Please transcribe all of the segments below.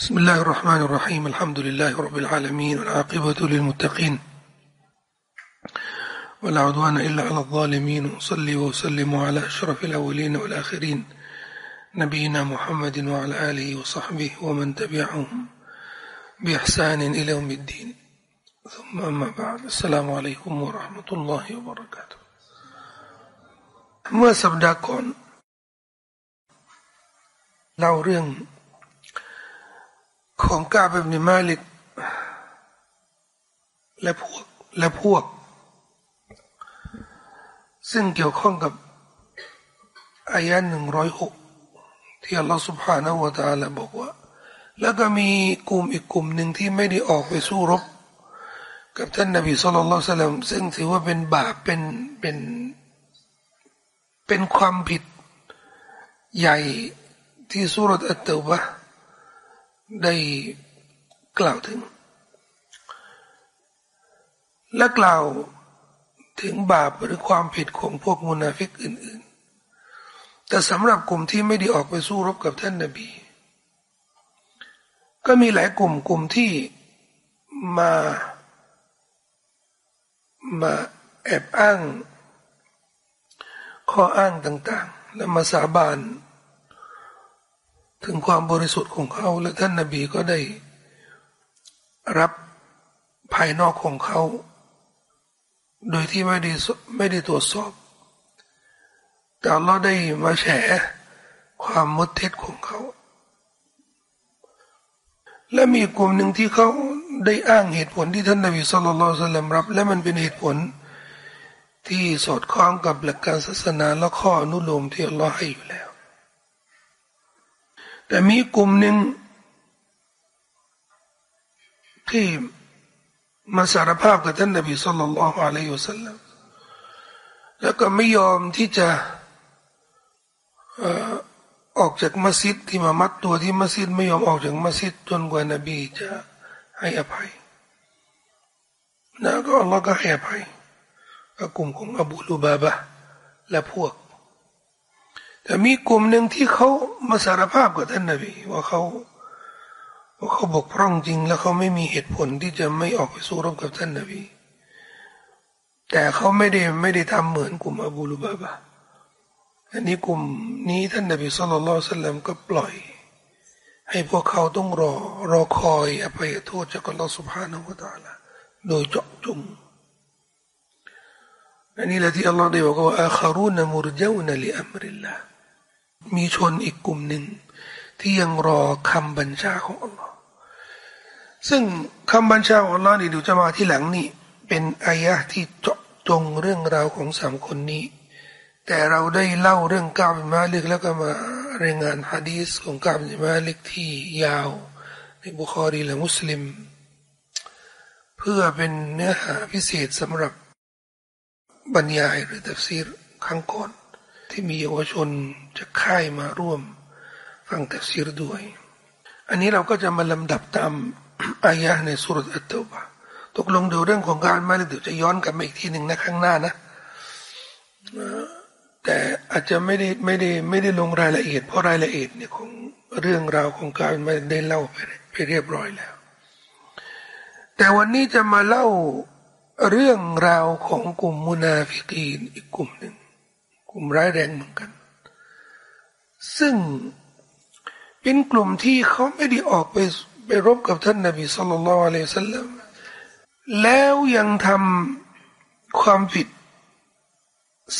بسم الله الرحمن الرحيم الحمد لله رب العالمين والعاقبة للمتقين ولا عدوان إلا على الظالمين وصلي وسلم على أشرف الأولين والآخرين نبينا محمد وعلى آله وصحبه ومن تبعهم بإحسان إلى يوم الدين ثم أما بعد السلام عليكم ورحمة الله وبركاته เมื่อสัปดาห์ก่อนเล่าเรื่อง ของกาแบบนิมาลิก และพวกและพวก ซึ่งเกี่ยวข้องกับอายะหนึ่งร้อยหกที่อัลลอฮฺสุบฮานาอูตาลาบอกว่า แล้วก็มีกลุ่มอีกกลุ่มหนึ่งที่ไม่ได้ออกไปสู้รบ กับท่านนบีสุลต่านละสลัมซึ่งถือว่าเป็นบาปเป็นเป็นเป็นความผิดใหญ่ที่สุรษอัตตะวะ ได้กล่าวถึง และกล่าวถึงบาปหรือความผิดของพวกมุนาฟิกอื่น ๆ แต่สำหรับกลุ่มที่ไม่ได้ออกไปสู้รบกับท่านนบี ก็มีหลายกลุ่มกลุ่มที่มามาแอบอ้าง ข้ออ้างต่าง ๆ และมาสาบาน ถึงความบริสุทธิ์ของเขาและท่านนาบีก็ได้ รับภายนอกของเขา โดยที่ไม่ได้ไม่ได้ตรวจสอบ แต่เราได้มาแฉความมดเท็จของเขา และมีกลุ่มหนึ่งที่เขาได้อ้างเหตุผลที่ท่านนบีสุลต่านสลัมรับ และมันเป็นเหตุผลที่สอดคล้องกับหลักการศาสนาและข้ออนุโลมที่อัลลอฮ์ให้อยู่แล้ว แต่มีกลุ่มหนึ่งที่มาสารภาพกับท่านนบีสุลต่านละฮ์อะลัยฮิวสัลลัมแล้วก็ไม่ยอมที่จะออกจากมัสยิดที่มามัดตัวที่มัสยิดไม่ยอมออกจากมัสยิดจนกว่านบีจะให้อภัยนะก็อัลลอฮ์ก็ให้อภัยกลุ่มของอบูลูบาบะและพวก แต่มีกลุ่มหนึ่งที่เขามาสารภาพกับท่านนบีว่าเขาว่าเขาบกพร่องจริง แล้วเขาไม่มีเหตุผลที่จะไม่ออกไปสู้รบกับท่านนบี แต่เขาไม่ได้ไม่ได้ทำเหมือนกลุ่มอบูลุบาบะอันนี้กลุ่มนี้ท่านนบีสุลต่านสัลลัมก็ปล่อย ให้พวกเขาต้องรอรอคอยอภัยโทษจากอัลลอฮฺสุบฮานาหูตาละโดยเจาะจงอันนี้แหละที่อัลลอฮฺได้บอกว่าอาคารูนมุรเจวนลิอัมริลลา มีชนอีกกลุ่มหนึ่ง ที่ยังรอคำบัญชาของอัลลอฮ์ซึ่งคำบัญชาของอัลลอฮ์นี่เดี๋ยวจะมาที่หลังนี่เป็นอายะที่เจาะจงเรื่องราวของสามคนนี้ แต่เราได้เล่าเรื่องกาบมาลิกแล้วก็มารายงานฮะดีสของกาบมาลิกที่ยาวในบุคอรีและมุสลิม เพื่อเป็นเนื้อหาพิเศษสำหรับบรรยายหรือตัฟซีรครั้งก่อน ที่มีเยาวชนจากค่ายมาร่วม ฟังตัฟซีรด้วย อันนี้เราก็จะมาลำดับตามอายะในซูเราะฮฺอัตเตาบะฮฺตกลงดูเรื่องของการมาเดี๋ยวจะย้อนกลับมาอีกทีหนึ่งนะข้างหน้านะแต่อาจจะไม่ได้ไม่ได้ไม่ได้ลงรายละเอียด เพราะรายละเอียดเนี่ยของเรื่องราวของการมาได้เล่าไปไปเรียบร้อยแล้ว แต่วันนี้จะมาเล่าเรื่องราวของกลุ่มมุนาฟิกีนอีกกลุ่มหนึ่ง กลุ่มร้ายแรงเหมือนกัน ซึ่งเป็นกลุ่มที่เขาไม่ได้ออกไปไปรบกับท่านนบีสุลต่านอะลัยสัลลัมแล้วยังทำความผิด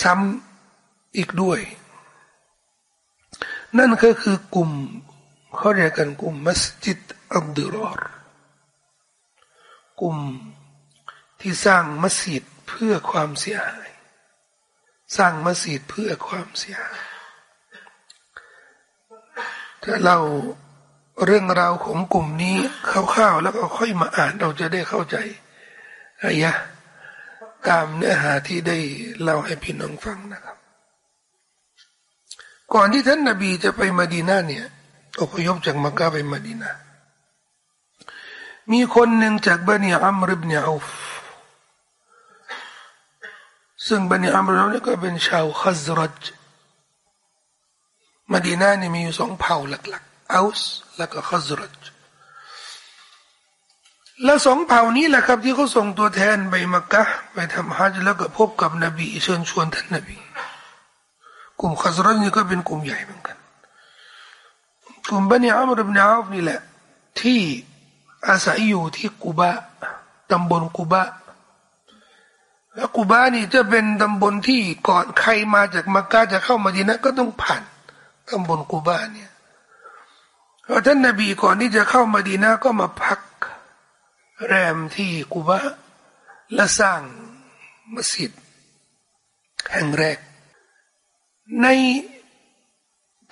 ซ้ำอีกด้วย นั่นก็คือกลุ่มเขาเรียกกันกลุ่มมัสยิดอัลดุรอรกลุ่มที่สร้างมัสยิดเพื่อความเสียหาย สร้างมัสยิดเพื่อความเสียหายถ้าเราเรื่องราวของกลุ่มนี้คร่าวๆแล้วก็ค่อยมาอ่านเราจะได้เข้าใจอายะตามเนื้อหาที่ได้เล่าให้พี่น้องฟังนะครับ ก่อนที่ท่านนาบีจะไปมาดีนาเนี่ยอพยพจากมักกะไปมาดีนามีคนหนึ่งจากบันิอัมริบเนอูฟ ซึ่งบันิอัมรนี่ก็เป็นชาวขัซรัจมาดีนานี่มีอยู่สองเผ่าหลักๆอัลส์และก็ขัซรัจและสองเผ่านี้แหละครับที่เขาส่งตัวแทนไปมักกะไปทำฮัจญ์แล้วก็พบกับนบีเชิญชวนท่านนบี กลุ่มขัสรันนี่ก็เป็นกลุ่มใหญ่เหมือนกัน กลุ่มบันิอัมรบนาอฟนี่แหละ ที่อาศัยอยู่ที่กูบะตำบลกูบะ แล้วกูบานี่จะเป็นตำบลที่ก่อนใครมาจากมักกะจะเข้ามาดีนะก็ต้องผ่านตำบลกูบาเนี่ยพอท่านนบีก่อนที่จะเข้ามาดีนะก็มาพัก แรมที่กูบาและสร้างมัสยิดแห่งแรก ใน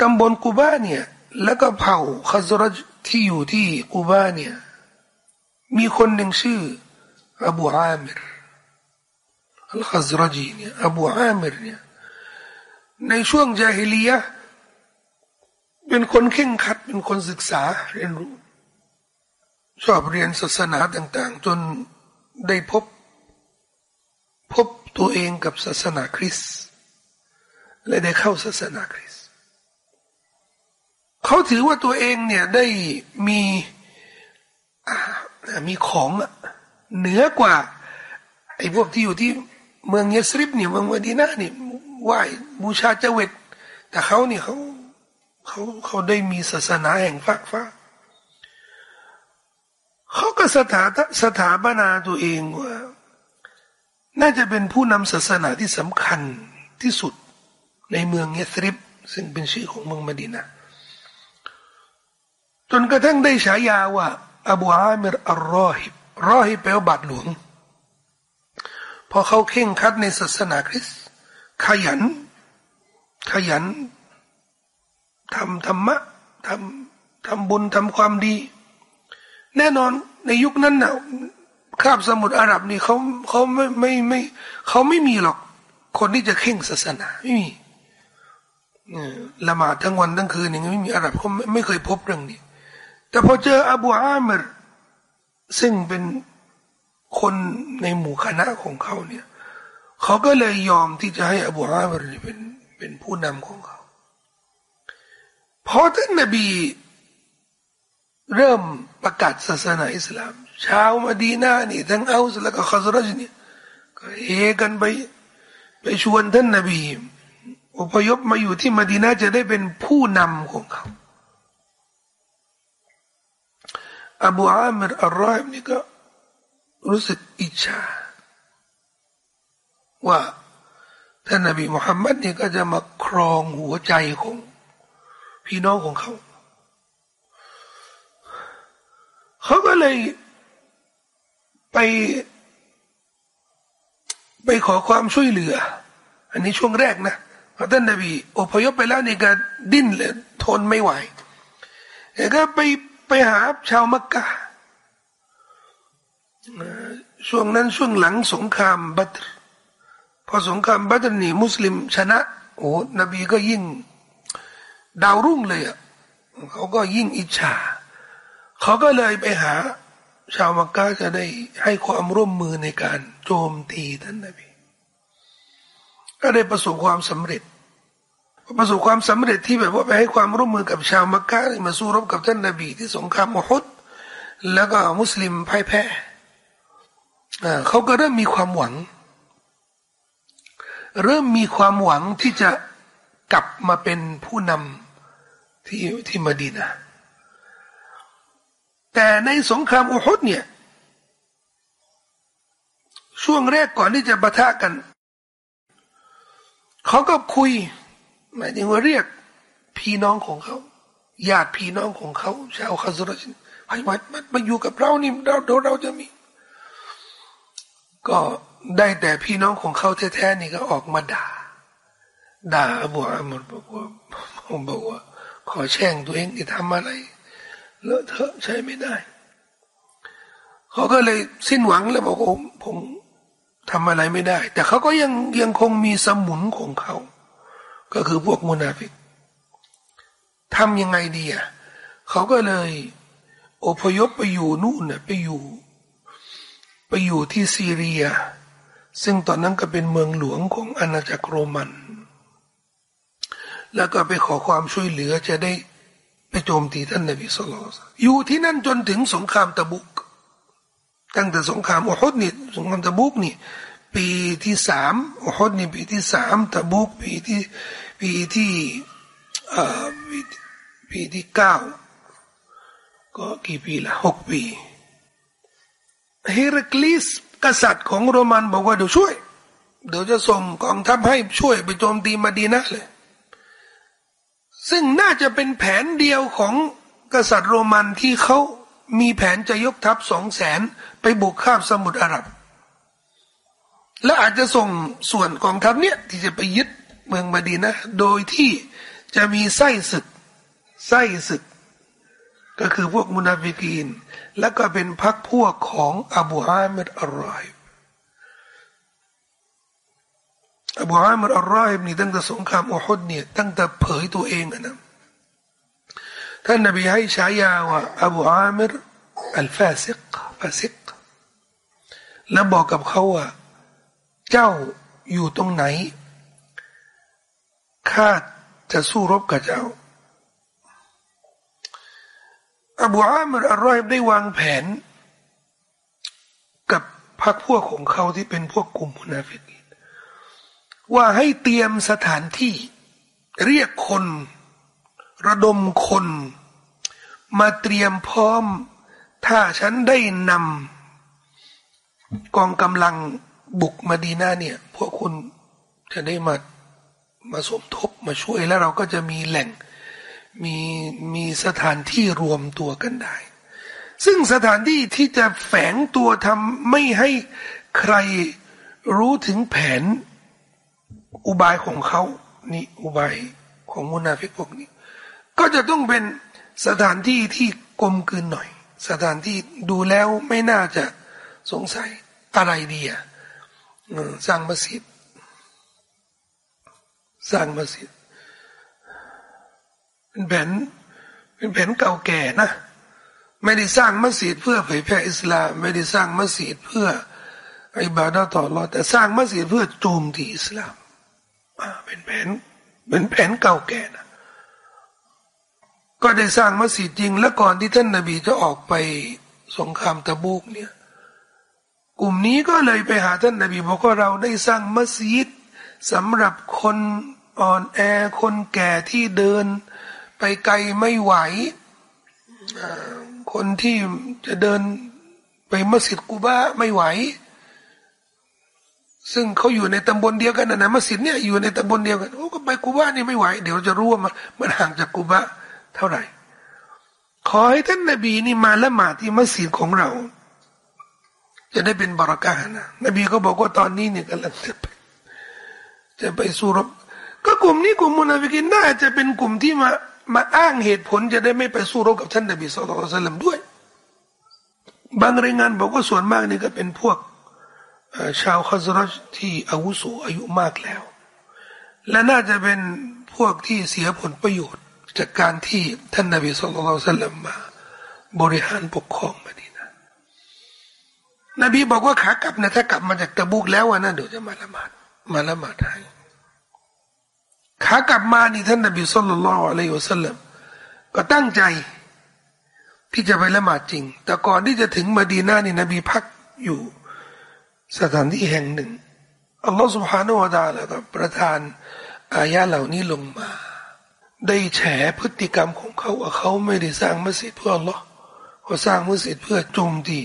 ตำบลกูบาเนี่ย แล้วก็เผ่าคาซรจที่อยู่ที่กูบาเนี่ย มีคนหนึ่งชื่ออบูอามิร อัลคัซรจีเนี่ยอบูอามิรเนี่ยในช่วงจาฮิลียะเป็นคนเข่งขัดเป็นคนศึกษาเรียนรู้ ชอบเรียนศาสนาต่าง ๆ จนได้พบ พบตัวเองกับศาสนาคริสต์และได้เข้าศาสนาคริสต์เขาถือว่าตัวเองเนี่ยได้มีมีของเหนือกว่าไอ้พวกที่อยู่ที่ เมืองยสริบเนี่ยเมืองมดีนาเนี่ยไหว้บูชาเจวิตแต่เขาเนี่ยเขาเขาเขาได้มีศาสนาแห่งฟากฟ้าเขาก็สถาสถาบนาตัวเองว่า น่าจะเป็นผู้นำศาสนาที่สำคัญที่สุดในเมืองยสริบซึ่งเป็นชื่อของเมืองมดีนาจนกระทั่งได้ฉายาว่า อบูอามิรอัลรอฮิบรอฮิบแปลว่าบาทหลวง พอเขาเข่งคัดในศาสนาคริสต์ขยัน ขยันทำธรรมะทำทำบุญทำความดี แน่นอนในยุคนั้นนะ่ะคาบสมุทรอาหรับนี่เขาเขาไม่ไม่ไม่เขาไม่มีหรอก คนที่จะเข่งศาสนาไม่มีละหมาดทั้งวันทั้งคืนอย่างนี้ไม่มีอาหรับเขาไม่เคยพบเรื่องนี้ แต่พอเจออบูอามรซึ่งเป็น คนในหมู่คณะของเขาเนี่ยเขาก็เลยยอมที่จะให้อบูฮามรเป็นเป็นผู้นำของเขาพอท่านนบีเริ่มประกาศศาสนาอิสลามชาวมาดีนานี่ทั้งอัลสและก็คาซรัจเนี่ยก็เฮกันไป ไปชวนท่านนบีอพยพมาอยู่ที่มาดีนาจะได้เป็นผู้นำของเขาอบูอามรอัลรอฮ์นี่ก็ รู้สึกอิจฉาว่าท่านนบีมุฮัมมัดเนี่ยก็จะมาครองหัวใจของพี่น้องของเขา เขาก็เลยไป ไปขอความช่วยเหลือ อันนี้ช่วงแรกนะพอท่านนบีอพยพไปแล้วนี่ก็ดิ้นเลยทนไม่ไหวแล้วก็ไปไปหาชาวมักกะ ช่วงนั้นช่วงหลังสงครามบัตรพอสงครามบัตรนี่มุสลิมชนะ โอ้นบีก็ยิ่ง ดาวรุ่งเลยอะเขาก็ยิ่งอิจฉาเขาก็เลยไปหา ชาวมักกะจะได้ให้ความร่วมมือในการโจมตีท่านนบีก็ได้ประสบความสำเร็จ ประสบความสำเร็จที่แบบว่าไปให้ความร่วมมือกับชาวมักกะมาสู้รบกับท่านนบีที่สงครามมุฮัดแล้วก็มุสลิมพ่ายแพ้ เขาก็เริ่มมีความหวัง เริ่มมีความหวังที่จะกลับมาเป็นผู้นำที่ที่มาดีนาแต่ในสงครามอุฮุดเนี่ย ช่วงแรกก่อนที่จะปะทะกัน เขาก็คุยหมายถึงว่าเรียกพี่น้องของเขาญาติพี่น้องของเขาชาวคาซุรชินให้มามาอยู่กับเรานี่เราเราจะมี ก็ได้แต่พี่น้องของเขาแท้ๆนี่ก็ออกมาด่า ด่าอบูอามรบอกว่าผมบอกว่า ขอแช่งตัวเองที่ทำอะไรเลอะเทอะใช้ไม่ได้ เขาก็เลยสิ้นหวังแล้วบอกผมผมทำอะไรไม่ได้ แต่เขาก็ยังยังคงมีสมุนของเขา ก็คือพวกมุนาฟิกทำยังไงดีอะเขาก็เลย อพยพไปอยู่นู่นน่ะไปอยู่ ไปอยู่ที่ซีเรีย ซึ่งตอนนั้นก็เป็นเมืองหลวงของอาณาจักรโรมัน แล้วก็ไปขอความช่วยเหลือจะได้ไปโจมตีท่านนบีสุลต่านอยู่ที่นั่นจนถึงสงครามตะบุก ตั้งแต่สงครามอุฮุดนี่สงครามตะบุกนี่ ปีที่สามอุฮุดนี่ปีที่สามตะบุกปีที่ปีที่เอ่อปีปีที่เก้าก็กี่ปีละหกปี เฮรัคลิสกษัตริย์ของโรมันบอกว่าเดี๋ยวช่วย เดี๋ยวจะส่งกองทัพให้ช่วยไปโจมตีมาดีนะเลย ซึ่งน่าจะเป็นแผนเดียวของกษัตริย์โรมันที่เขามีแผนจะยกทัพสองแสนไปบุกคาบสมุทรอาหรับ และอาจจะส่งส่วนกองทัพเนี้ยที่จะไปยึดเมืองมาดีนะ โดยที่จะมีไส้ศึก ไส้ศึก ก็คือพวกمنافقين แล้วก็เป็นพรรคพวกของอบูอามิรอัลรอฮิบอบูอามิรอัลรอฮิบนี่ตั้งแต่สงครามอุฮุดเนี่ยตั้งแต่เผยตัวเองนะท่านนบีให้ฉายาว่าอบูอามิรอัลฟาซิกฟาซิกแล้วบอกกับเขาว่า เจ้าอยู่ตรงไหนข้าจะสู้รบกับเจ้า อบูอามรอัลรอยได้วางแผน กับพรรคพวกของเขาที่เป็นพวกกลุ่มมุนาฟิกว่าให้เตรียมสถานที่ เรียกคน ระดมคน มาเตรียมพร้อม ถ้าฉันได้นำกองกำลังบุกมาดีนาเนี่ย พวกคุณจะได้มามาสมทบมาช่วยแล้วเราก็จะมีแหล่ง มีมีสถานที่รวมตัวกันได้ ซึ่งสถานที่ที่จะแฝงตัวทำไม่ให้ใครรู้ถึงแผนอุบายของเขา นี่อุบายของมุนาฟิกพวกนี้ ก็จะต้องเป็นสถานที่ที่กลมกลืนหน่อย สถานที่ดูแล้วไม่น่าจะสงสัยอะไรดีอะสร้างมัสยิดสร้างมัสยิด เป็นแผนเป็นแผนเก่าแก่นะ ไม่ได้สร้างมัสยิดเพื่อเผยแพร่อิสลาม ไม่ได้สร้างมัสยิดเพื่ออิบาดาต่อรอแต่สร้างมัสยิดเพื่อโจมตีอิสลามเป็นแผนเป็นแผนเก่าแก่นะก็ได้สร้างมัสยิดจริง และก่อนที่ท่านนาบีจะออกไปสงครามตะบูกเนี่ยกลุ่มนี้ก็เลยไปหาท่านนาบีบอกว่าเราได้สร้างมัสยิดสำหรับคนอ่อนแอคนแก่ที่เดิน ไปไกลไม่ไหว คนที่จะเดินไปมัสยิดกูบาไม่ไหว ซึ่งเขาอยู่ในตำบลเดียวกันนะมัสยิดเนี่ยอยู่ในตำบลเดียวกันโอ้ก็ไปกูบานี่ไม่ไหว เดี๋ยวจะรู้ว่ามันห่างจากกูบาเท่าไหร่ ขอให้ท่านนบีนี่มาละหมาดที่มัสยิดของเรา จะได้เป็นบารกานะนบีก็บอกว่าตอนนี้เนี่ยกำลังจะไปจะไปสู้รบก็กลุ่มนี้กลุ่มมุนาฟิกินน่าจะเป็นกลุ่มที่มา มาอ้างเหตุผลจะได้ไม่ไปสู้รบกับท่านนบีสุลต่านด้วย บางรายงานบอกว่าส่วนมากนี่ก็เป็นพวกชาวคาซรัชที่อาวุโสอายุมากแล้ว และน่าจะเป็นพวกที่เสียผลประโยชน์ จากการที่ท่านนบีสุลต่านสลัมาบริหารปกครองมาดีนะนบีบอกว่าขากลับนะถ้ากลับมาจากตะบุกแล้วนะเดี๋ยวจะมาละหมาดมาละหมาดให้ ขากลับมานี่ท่านนบีสุลต่านละอัลลอฮฺสัลลัมก็ตั้งใจ ที่จะไปละหมาดจริง แต่ก่อนที่จะถึงมาดีนานี่นบีพักอยู่สถานที่แห่งหนึ่งอัลลอฮฺสุบฮานาอัลลก็ประทานอายะเหล่านี้ลงมา ได้แฉพฤติกรรมของเขาว่าเขาไม่ได้สร้างมัสยิดเพื่ออัลอกเขาสร้างมัสยิดเพื่อโจมตี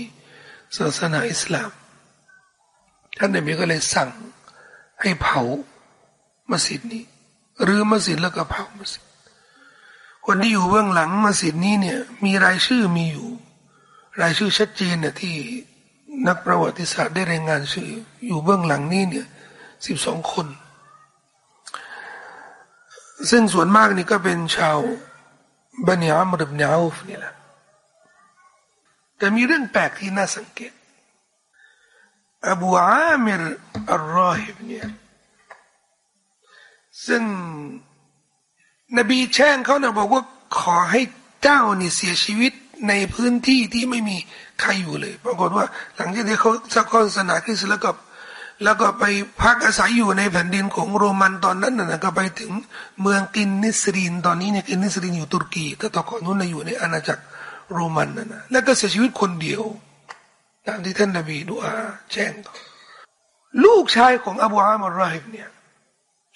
ศาสนาอิสลามท่านนบีก็เลยสั่งให้เผามัสยิดนี้ รือมัสยิดแล้วก็เผามัสยิดคนที่อยู่เบื้องหลังมัสยิดนี้เนี่ย มีรายชื่อมีอยู่ รายชื่อชัดเจนเนี่ยที่นักประวัติศาสตร์ได้รายงานชื่อ อยู่เบื้องหลังนี้เนี่ยสิบสองคน ซึ่งส่วนมากนี่ก็เป็นชาวบันิอัมรบเนาฟนี่แหละแต่มีเรื่องแปลกที่น่าสังเกตอบูอา ซึ่งนบีแช่งเขานะบอกว่าขอให้เจ้านี่เสียชีวิตในพื้นที่ที่ไม่มีใครอยู่เลย ปรากฏว่า หลังจากที่เขาสักข้อศาสนาคริสต์แล้วก็แล้วก็ไปพักอาศัยอยู่ในแผ่นดินของโรมันตอนนั้นนะก็ไปถึงเมืองกินนิสรีนตอนนี้เนี่ยกินนิสรีนอยู่ตุรกีแต่ตอนก่อนนู้นอยู่ในอาณาจักรโรมันนั่นนะแล้วก็เสียชีวิตคนเดียวตามที่ท่านนบีดูอาแจ้งต่อลูกชายของอบูอามรราฮิบเนี่ย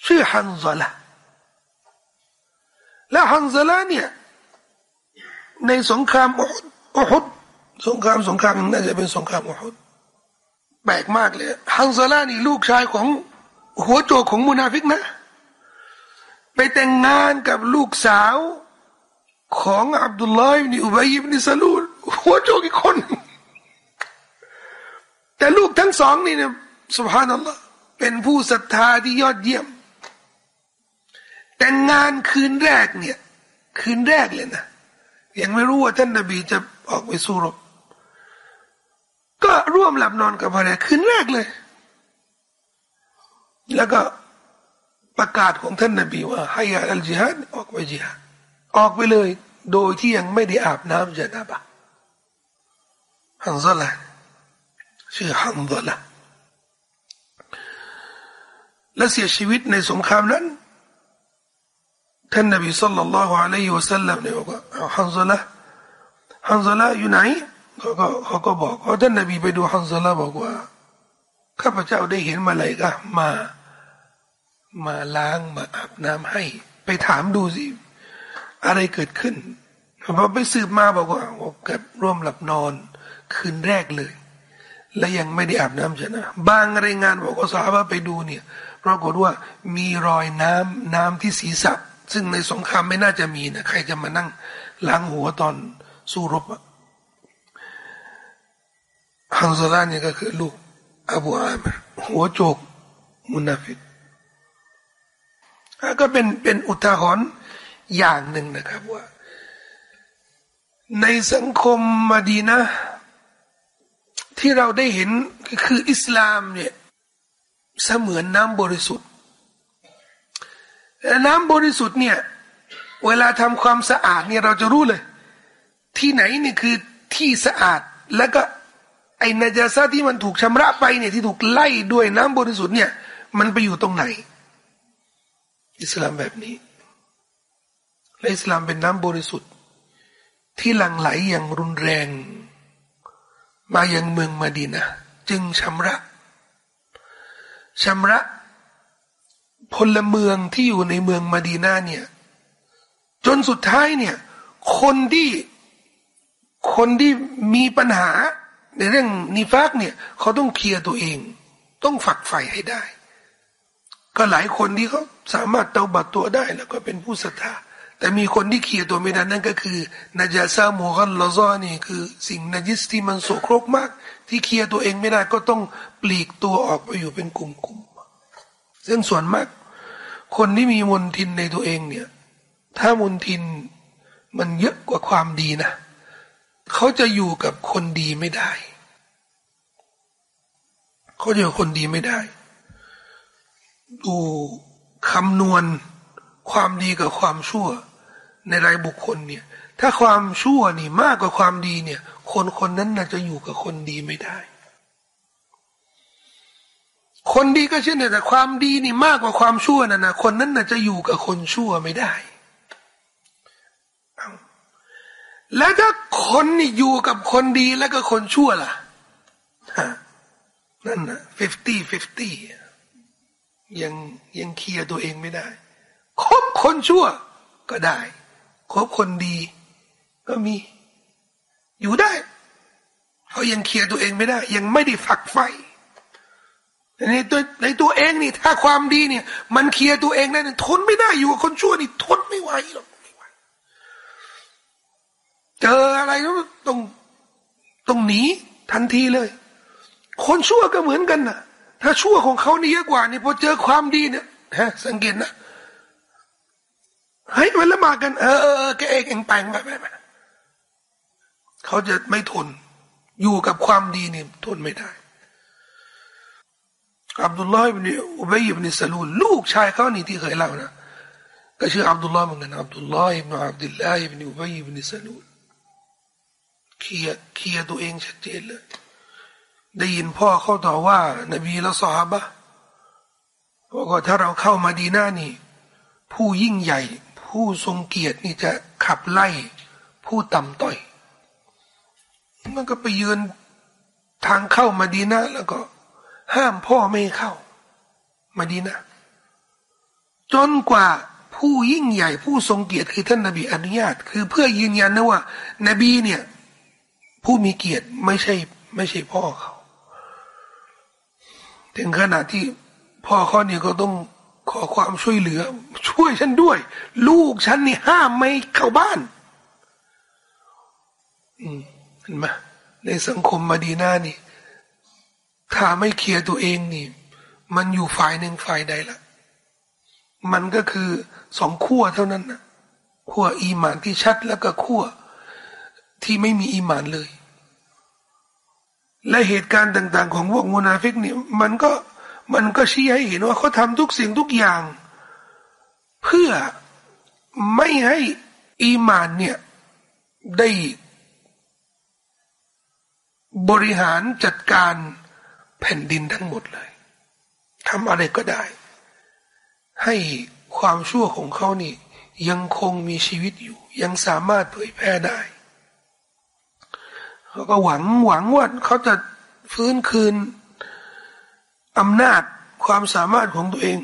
ชื่อฮันซาละและฮันซาละเนี่ยในสงครามอุฮุดสงครามสงครามน่าจะเป็นสงครามอุฮุดแปลกมากเลยฮันซาละนี่ลูกชายของหัวโจกของมุนาฟิกนะ ไปแต่งงานกับลูกสาวของอับดุลลอฮ์อิบนอุบัยอิบนซาลูลหัวโจกอีกคน แต่ลูกทั้งสองนี่เนี่ยสุบฮานัลลอฮ์เป็นผู้ศรัทธาที่ยอดเยี่ยม แต่งงานคืนแรกเนี่ย คืนแรกเลยนะยังไม่รู้ว่าท่านนบีจะออกไปสู้รบก็ร่วมหลับนอนกับภรรยาคืนแรกเลย แล้วก็ประกาศของท่านนบีว่าให้อัลจิฮัดออกไปจิฮัดออกไปเลย โดยที่ยังไม่ได้อาบน้ำจะนาบะฮันซละชื่อฮันซละและเสียชีวิตในสงครามนั้น ท่านนบีสัลลัลลอฮุอะลัยฮิวะสัลลัมเนี่ยบอกว่าฮันซละฮันซละอยู่ไหนเขาก็เขาก็บอกเขาท่านนบีไปดูฮันซละบอกว่าข้าพเจ้าได้เห็นมาเลยก็มา มาล้างมาอาบน้ำให้ ไปถามดูสิอะไรเกิดขึ้นพอไปสืบมาบอกว่ากับร่วมหลับนอน คืนแรกเลย และยังไม่ได้อาบน้ำชนะ บางรายงานบอกว่าสาบะไปดูเนี่ยปรากฏว่ามีรอยน้ำน้ำที่ศีรษะ ซึ่งในสงครามไม่น่าจะมีนะใครจะมานั่งล้างหัวตอนสู้รบอะฮันซาลาเนี่ยก็คือลูกอบูอามรหัวโจกมุนาฟิกก็เป็นเป็นอุทาหรณ์อย่างหนึ่งนะครับว่า ในสังคมมาดีนะ ที่เราได้เห็นคืออิสลามเนี่ยเสมือนน้ำบริสุทธิ์ น้ำบริสุทธิ์เนี่ย เวลาทำความสะอาดเนี่ยเราจะรู้เลย ที่ไหนนี่คือที่สะอาดแล้วก็ไอ้นาจาซาที่มันถูกชำระไปเนี่ยที่ถูกไล่ด้วยน้ำบริสุทธิ์เนี่ย มันไปอยู่ตรงไหน อิสลามแบบนี้และอิสลามเป็นน้ำบริสุทธิ์ ที่หลั่งไหลอย่างรุนแรง มายังเมืองมาดีนะจึงชำระชำระ พลเมืองที่อยู่ในเมืองมาดีนาเนี่ย จนสุดท้ายเนี่ย คนที่คนที่มีปัญหาในเรื่องนิฟากเนี่ย เขาต้องเคลียร์ตัวเอง ต้องฝักใฝ่ให้ได้ ก็หลายคนที่เขาสามารถเตาบัตตัวได้แล้วก็เป็นผู้ศรัทธาแต่มีคนที่เคลียร์ตัวไม่ได้นั่นก็คือนาจาซาโมฮันลอซอนี่คือ สิ่งนาจิสที่มันโสโครกมาก ที่เคลียร์ตัวเองไม่ได้ก็ต้องปลีกตัวออกไปอยู่เป็นกลุ่มๆซึ่งส่วนมาก คนที่มีมนทินในตัวเองเนี่ย ถ้ามนทินมันเยอะกว่าความดีนะเขาจะอยู่กับคนดีไม่ได้เขาจะอยู่คนดีไม่ได้ ดูคำนวณความดีกับความชั่ว ในรายบุคคลเนี่ย ถ้าความชั่วนี่มากกว่าความดีเนี่ย คนคนนั้นน่าจะอยู่กับคนดีไม่ได้ คนดีก็เช่นเดียวแต่ความดีนี่มากกว่าความชั่วนะนะคนนั้นน่าจะอยู่กับคนชั่วไม่ได้ แล้วถ้าคนนี่อยู่กับคนดีแล้วก็คนชั่วล่ะนั่นนะฟิฟตี้ฟิฟตี้ยังยังเคลียร์ตัวเองไม่ได้ คบคนชั่วก็ได้ คบคนดีก็มี อยู่ได้ เขายังเคลียร์ตัวเองไม่ได้ ยังไม่ได้ฝักไฟ ในตัวในตัวเองนี่ ถ้าความดีเนี่ย มันเคลียร์ตัวเองได้ทนไม่ได้อยู่กับคนชั่วนี่ทนไม่ไหวหรอกเจออะไรแล้วต้องต้องหนีทันทีเลย คนชั่วก็เหมือนกันนะถ้าชั่วของเขานี่เยอะกว่านี่พอเจอความดีเนี่ยฮะ สังเกตนะเฮ้ยมันละมากันเออเออแกเองเองแปลงแบบแบบเขาจะไม่ทน อยู่กับความดีนี่ทนไม่ได้ อับดุลลอฮ์อิบนอุบัยอิบนซาลูลลูกชายเขานี่ที่เคยเล่านะก็ชื่ออับดุลลอฮ์เหมือนกันอับดุลลอฮ์อิบนอับดุลลาฮ์อิบนอุบัยอิบนซาลูลเคลียเคลียตัวเองชัดเจนเลยได้ยินพ่อเขาต่อว่า นบีและสฮาบะบอกว่าถ้าเราเข้ามาดีหน้านี่ ผู้ยิ่งใหญ่ ผู้ทรงเกียรตินี่จะขับไล่ ผู้ต่ำต้อย มันก็ไปยืนทางเข้ามาดีนะแล้วก็ ห้ามพ่อไม่เข้ามาดีนะ จนกว่าผู้ยิ่งใหญ่ผู้ทรงเกียรติคือท่านนบีอนุญาต คือเพื่อยืนยันนะว่า นบีเนี่ย ผู้มีเกียรติไม่ใช่ ไม่ใช่พ่อเขา ถึงขนาดที่พ่อเขาเนี่ยก็ต้องขอความช่วยเหลือ ช่วยฉันด้วย ลูกฉันนี่ห้ามไม่เข้าบ้าน อืมเห็นไหมในสังคมมาดีนานี่ ถ้าไม่เคลียร์ตัวเองนี่ มันอยู่ฝ่ายหนึ่งฝ่ายใดละมันก็คือสองขั้วเท่านั้นนะขั้วอีหมานที่ชัดแล้วก็ขั้วที่ไม่มีอีหมานเลย และเหตุการณ์ต่าง ๆ ของพวกมุนาฟิกเนี่ยมันก็มันก็ชี้ให้เห็นว่าเขาทำทุกสิ่งทุกอย่าง เพื่อไม่ให้อีมานเนี่ยได้บริหารจัดการ แผ่นดินทั้งหมดเลยทำอะไรก็ได้ ให้ความชั่วของเขานี่ ยังคงมีชีวิตอยู่ ยังสามารถเผยแพร่ได้เขาก็หวังหวังว่าเขาจะฟื้นคืนอำนาจความสามารถของตัวเอง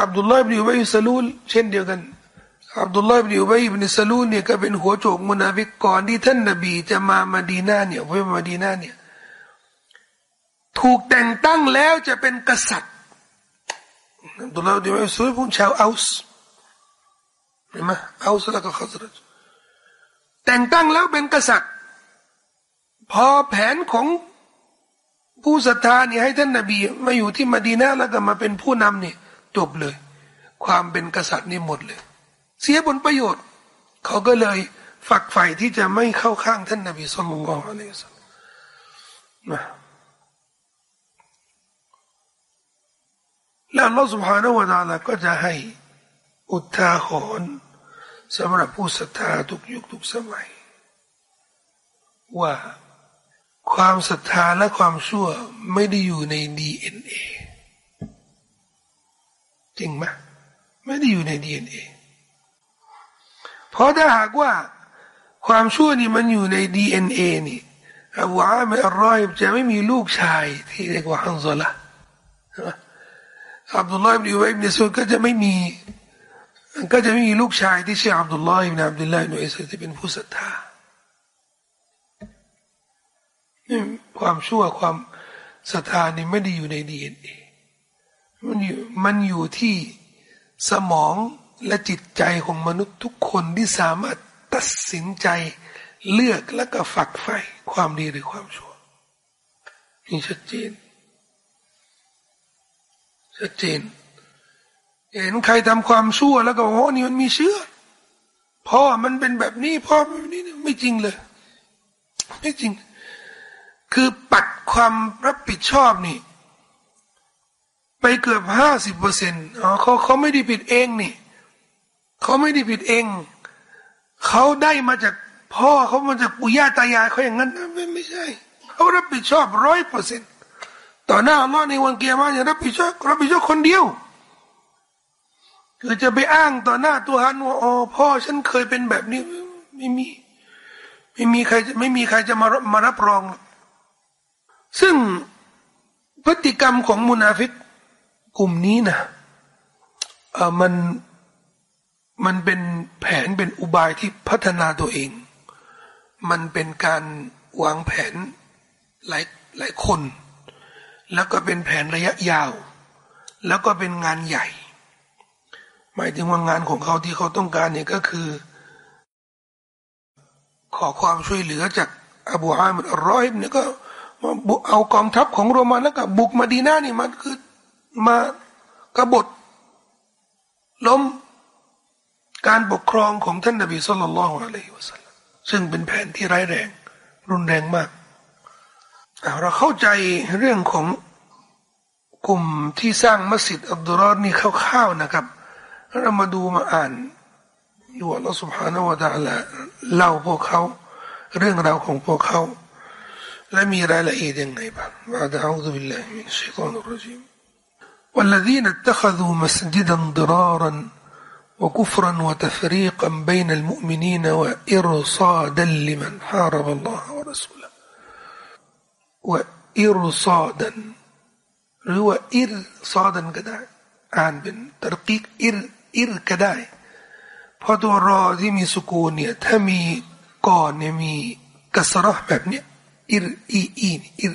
อับดุลลาห์บินอุบัยสลูลเช่นเดียวกันอับดุลลาห์บินอุบัยบินสลูลเนี่ยก็เป็นหัวโจกมุนาฟิกก่อนที่ท่านนบีจะมามาดีนาเนี่ยไปมาดีนาเนี่ย ถูกแต่งตั้งแล้วจะเป็นกษัตริย์อับดุลลาห์บินอุบัยผู้ชาวอัลส์เห็นไหมอัลส์แล้วก็ขัสรแต่งตั้งแล้วเป็นกษัตริย์ พอแผนของผู้ศรัทธาเนี่ยให้ท่านนาบีมาอยู่ที่มาดีนาแล้วก็มาเป็นผู้นำเนี่ยจบเลย ความเป็นกษัตริย์นี่หมดเลย เสียผลประโยชน์ เขาก็เลยฝักใฝ่ที่จะไม่เข้าข้างท่านนาบีสุลต่านละอัลลอฮฺนะ แล้วลลอฮฺ سبحانه และ تعالى ก็จะให้อุทาหรณ์สำหรับผู้ศรัทธาทุกยุคทุกสมัย ว่าความศรัทธาและความชั่วไม่ได้อยู่ในดีเอ็นเอจริงไหมไม่ได้อยู่ในดีเอ็นเอเพราะถ้าหากว่าความชั่วนี่มันอยู่ในดีเอ็นเอนี่อบูอาเมอรอยจะไม่มีลูกชายที่เรียกว่าฮันซอละใช่ไหม อับดุลลาห์อิบนุอิบนุซุลก็จะไม่มีก็จะไม่มีลูกชายที่ชื่ออับดุลลาห์อิบนุอับดุลลาห์อิบนุอิสที่เป็นผู้ศรัทธาความชั่วความศรัทธานี่ไม่ได้อยู่ในดีเอ็นเอมันอยู่มันอยู่ที่สมองและจิตใจของมนุษย์ทุกคนที่สามารถตัดสินใจเลือกและก็ฝักใฝ่ความดีหรือความชั่วนี่ชัดเจน ชัดเจนเห็นใครทำความชั่วแล้วก็โอ้นี่มันมีเชื่อพ่อมันเป็นแบบนี้พ่อแบบนี้ไม่จริงเลย ไม่จริง คือปัดความรับผิดชอบนี่ ไปเกือบห้าสิบเปอร์เซ็นต์อ๋อเขาเขาไม่ได้ผิดเองนี่เขาไม่ได้ผิดเองเขาได้มาจากพ่อเขามาจากปู่ย่าตายายเขาอย่างนั้นไม่ไม่ใช่เขารับผิดชอบร้อยเปอร์เซ็นต์ ต่อหน้าอัลลอฮ์ในวันเกียร์มาอย่ารับผิดชอบรับผิดชอบคนเดียว คือจะไปอ้างต่อหน้าตัวฮันว่าอ๋อพ่อฉันเคยเป็นแบบนี้ไม่มี ไม่มีใครไม่มีใครจะมามารับรอง ซึ่งพฤติกรรมของมุนาฟิกกลุ่มนี้นะเออมันมันเป็นแผนเป็นอุบายที่พัฒนาตัวเอง มันเป็นการวางแผนหลายหลายคน แล้วก็เป็นแผนระยะยาว แล้วก็เป็นงานใหญ่ หมายถึงว่างานของเขาที่เขาต้องการเนี่ยก็คือ ขอความช่วยเหลือจากอบูฮามิดร้อยเนี่ยก็มาเอากองทัพของโรมันแล้วก็บุกมาดีน่านี่มันคือมากบฏล้มการปกครองของท่านนบีสุลต่านละอะลัยฮิวะสัลลัมซึ่งเป็นแผนที่ร้ายแรง รุนแรงมาก เราเข้าใจเรื่องของกลุ่มที่สร้างมัสยิดอับดุลรอดนี่คร่าวๆนะครับ เรามาดูมาอ่านอยู่อัลลอฮฺ سبحانه และ تعالى เล่าพวกเขา เรื่องราวของพวกเขา لم يرى لأيد غيبا بعد أعوذ بالله من الشيطان الرجيم والذين اتخذوا مسجدا ضرارا وكفرا وتفريقا بين المؤمنين وإرصادا لمن حارب الله ورسوله ว่าอิรซอดัน หรือว่าอิรซอดันก็ได้ อ่านเป็นตรกิกอิรอิรก็ได้พอตัวรอที่มีสุกูนเนี่ยถ้ามีก่อนเนี่ยมีกัสระแบบเนี้ยอิรอีอีอิร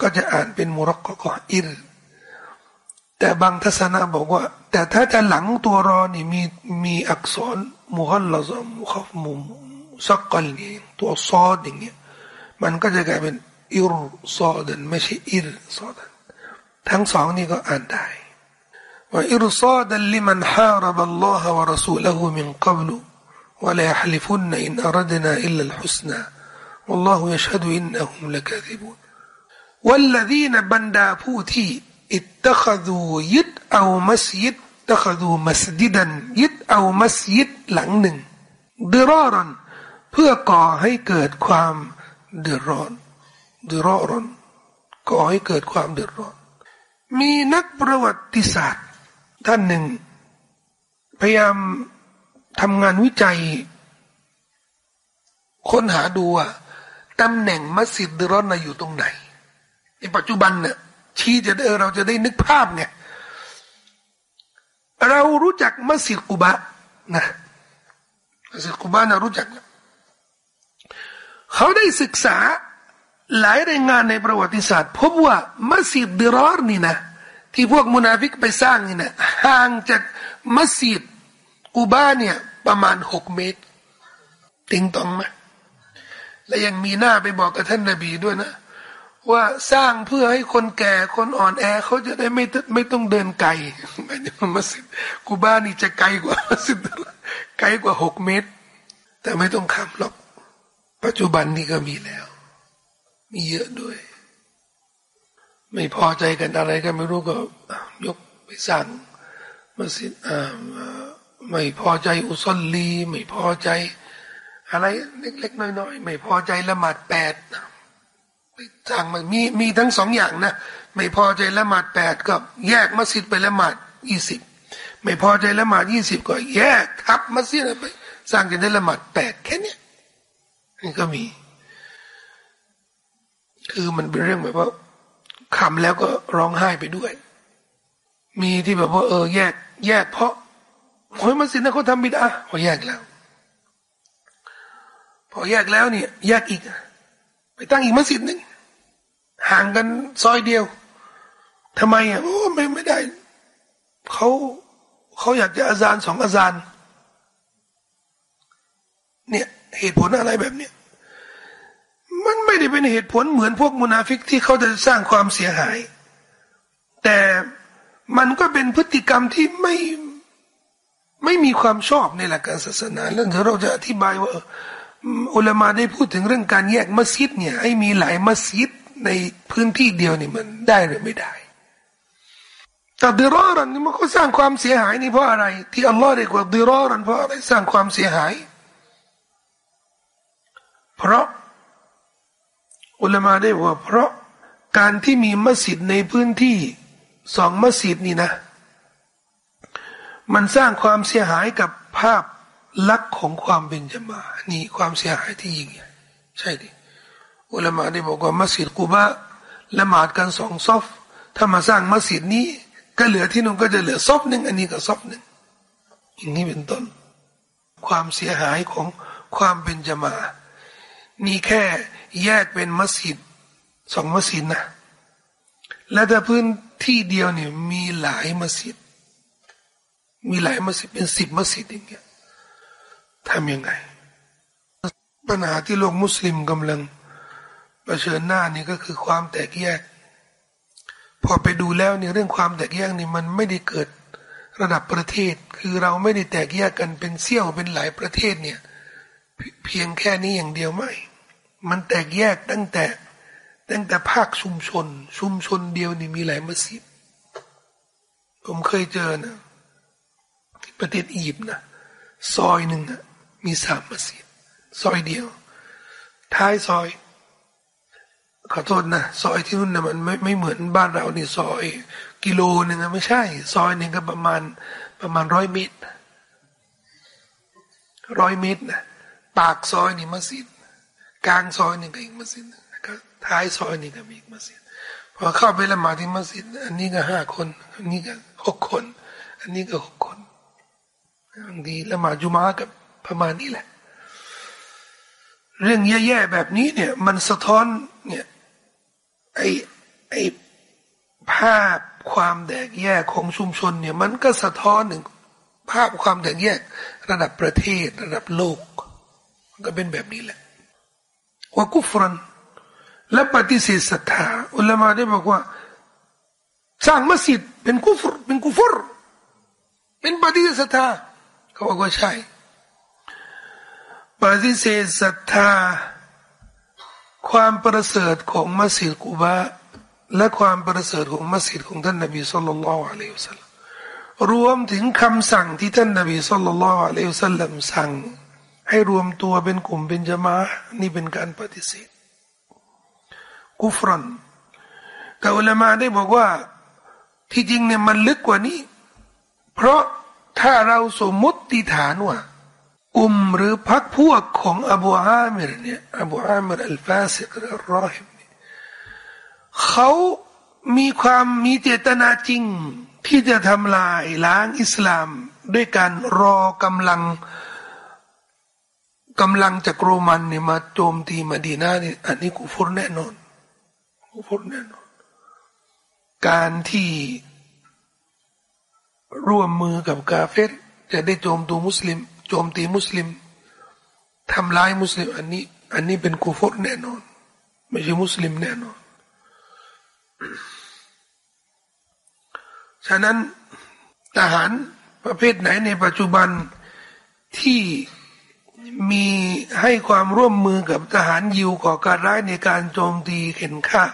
ก็จะอ่านเป็นมุรักก็อิรแต่บางทัศนะบอกว่า แต่ถ้าจะหลังตัวรอนี่มีมีอักษรมุฮัลลซมุขฟมุสักกลนี่ตัวซอดอย่างเงี้ยมันก็จะกลายเป็น อิรซอดันไม่ใช่อิรซอดันทั้งสองนี่ก็อ่านได้ว่าอิรซอดันลิมันฮารบ الله ورسوله من قبل ولا يحلفن إن أردنا إلا الحسنى والله يشهد إنهم لكاذبون والذين بندا فوتي اتخذوا يد أو مسجد اتخذوا مسجدا يد أو مسجد หลังหนึ่ง ضرارا เพื่อก่อให้เกิดความเดือดร้อน เดือดร้อนก่อให้เกิดความเดือดร้อน มีนักประวัติศาสตร์ ท่านหนึ่ง พยายามทำงานวิจัย ค้นหาดูว่าตำแหน่งมัสยิดเดือดร้อนอยู่ตรงไหน ในปัจจุบันเนี่ยชี้จะได้เราจะได้นึกภาพเนี่ยเรารู้จักมัสยิดกุบะนะมัสยิดกุบะนะรู้จักนะเขาได้ศึกษา หลายรายงานในประวัติศาสตร์ พบว่ามัสยิดดิรอร์นี่นะ ที่พวกมุนาฟิกไปสร้างนี่นะห่างจากมัสยิดกูบ้าเนี่ยประมาณหกเมตร ติงตองไหมและยังมีหน้าไปบอกกับท่านนบีด้วยนะ ว่าสร้างเพื่อให้คนแก่คนอ่อนแอเขาจะได้ไม่ไม่ต้องเดินไกลไม่ได้มัสยิดกูบ้านี่จะไกลกว่ามัสยิดไกลกว่าหกเมตร แต่ไม่ต้องข้ามหรอก ปัจจุบันนี้ก็มีแล้ว มีเยอะด้วย ไม่พอใจกันอะไรก็ไม่รู้ก็ยกไปสั่งมัสยิดไม่พอใจอุซลลีไม่พอใจ อะไรเล็กๆน้อยๆไม่พอใจละหมาดแปดสั่งมันมีมีทั้งสองอย่างนะไม่พอใจละหมาดแปดก็แยกมัสยิดไปละหมาดยี่สิบไม่พอใจละหมาดยี่สิบก็แยกทับมัสยิดไปสร้างจะได้ละหมาดแปดแค่นี้นี่ก็มี คือมันเป็นเรื่องแบบว่าคำแล้วก็ร้องไห้ไปด้วย มีที่แบบว่าเออแยก แยกเพราะโอ้ยมัสยิดนะเขาทำบิดอะพอแยกแล้ว พอแยกแล้วเนี่ย แยกอีก ไปตั้งอีกมัสยิดหนึ่งห่างกันซอยเดียวทำไมอะโอ้ไม่ไม่ได้เขาเขาอยากจะอาจารย์สองอาจารย์เนี่ยเหตุผลอะไรแบบเนี้ย มันไม่ได้เป็นเหตุผลเหมือนพวกมุนาฟิกที่เขาจะสร้างความเสียหาย แต่มันก็เป็นพฤติกรรมที่ไม่ไม่มีความชอบในหลักการศาสนาแล้วเราจะอธิบายว่าอุลามาได้พูดถึงเรื่องการแยกมัสยิดเนี่ยให้มีหลายมัสยิดในพื้นที่เดียวนี่มันได้หรือไม่ได้แต่ดิรอรันนี่มันก็สร้างความเสียหายนี่เพราะอะไร ที่อัลลอฮ์เรียกว่าดิรอรันเพราะอะไรสร้างความเสียหาย เพราะ อุลามาได้บอกว่า เพราะการที่มีมัสยิดในพื้นที่สองมัสยิดนี่นะ มันสร้างความเสียหายกับภาพลักษณ์ของความเป็นจมานี่ความเสียหายที่ยิ่งใหญ่ใช่ดิอุลามาได้บอกว่ามัสยิดกูบะละหมาดกันสองซอฟถ้ามาสร้างมัสยิดนี้ ก็เหลือที่นุ่งก็จะเหลือซอฟหนึ่งอันนี้ก็ซอฟหนึ่งอย่างนี้เป็นต้น ความเสียหายของความเป็นจมา นี่แค่แยกเป็นมัสยิดสองมัสยิดนะและถ้าพื้นที่เดียวเนี่ยมีหลายมัสยิด มีหลายมัสยิดเป็นสิบมัสยิดอย่างเงี้ยทำยังไง ปัญหาที่โลกมุสลิมกำลังเผชิญหน้านี่ก็คือความแตกแยก พอไปดูแล้วเนี่ยเรื่องความแตกแยกนี่มันไม่ได้เกิดระดับประเทศ คือเราไม่ได้แตกแยกกันเป็นเสี้ยวเป็นหลายประเทศเนี่ย เพียงแค่นี้อย่างเดียวไม่ มันแตกแยกตั้งแต่ ตั้งแต่ภาคชุมชน ชุมชนเดียวนี่มีหลายมัสยิดผมเคยเจอนะประเทศอียิปต์นะซอยหนึ่งนะมีสามมัสยิดซอยเดียว ท้ายซอย ขอโทษนะซอยที่นู่นนะมันไม่ไม่เหมือนบ้านเรานี่ซอย กิโลหนึ่งนะไม่ใช่ ซอยหนึ่งก็ประมาณประมาณร้อยเมตรร้อยเมตรนะปากซอยนี่มัสยิด กลางซอยหนึ่งก็อีกมัสยิดก็ท้ายซอยนี่ก็มีมัสยิดพอเข้าไปละหมาดที่มัสยิดอันนี้ก็ห้าคน อันนี้ก็หกคน อันนี้ก็หกคนบางทีละหมาดจุมากับประมาณนี้แหละ เรื่องแย่ๆแบบนี้เนี่ย มันสะท้อนเนี่ยไอ้ไอ้ภาพความแตกแยกของชุมชนเนี่ย มันก็สะท้อนหนึ่งภาพความแตกแยกระดับประเทศระดับโลก มันก็เป็นแบบนี้แหละ ว่ากุฟรัน และปฏิเสธศรัทธาอุลามาได้บอกว่า สร้างมัสยิดเป็นกุฟรเป็นกุฟรเป็นปฏิเสธศรัทธาเขาบอกว่าใช่ปฏิเสธศรัทธา ความประเสริฐของมัสยิดกุบาและความประเสริฐของมัสยิดของท่านนบีสุลต่านละอัลลอฮฺสัลลัมรวมถึงคำสั่งที่ท่านนบีสุลต่านละอัลลอฮฺสัลลัมสั่ง ให้รวมตัวเป็นกลุ่มเป็นจมานี่เป็นการปฏิเสธกุฟรันแต่อุลามาได้บอกว่าที่จริงเนี่ยมันลึกกว่านี้ เพราะถ้าเราสมมติฐานว่าอุมหรือพักพวกของอบูอามิรเนี่ยอบูอามิรอัลฟาสิกอัลรอฮิมเขามีความมีเจตนาจริง ที่จะทำลายล้างอิสลาม ด้วยการรอกำลัง กำลังจากโรมันเนี่ยมาโจมตีมาดีนาเนี่ยอันนี้กูฟุรแน่นอนกูฟุรแน่นอน การที่ร่วมมือกับกาเฟตจะได้โจมตีมุสลิม โจมตีมุสลิมทำลายมุสลิม อันนี้ อันนี้เป็นกูฟรแน่นอน ไม่ใช่มุสลิมแน่นอน ฉะนั้นทหารประเภทไหนในปัจจุบันที่ มีให้ความร่วมมือกับทหารยิวก่อการร้ายในการโจมตีเข็นฆ่า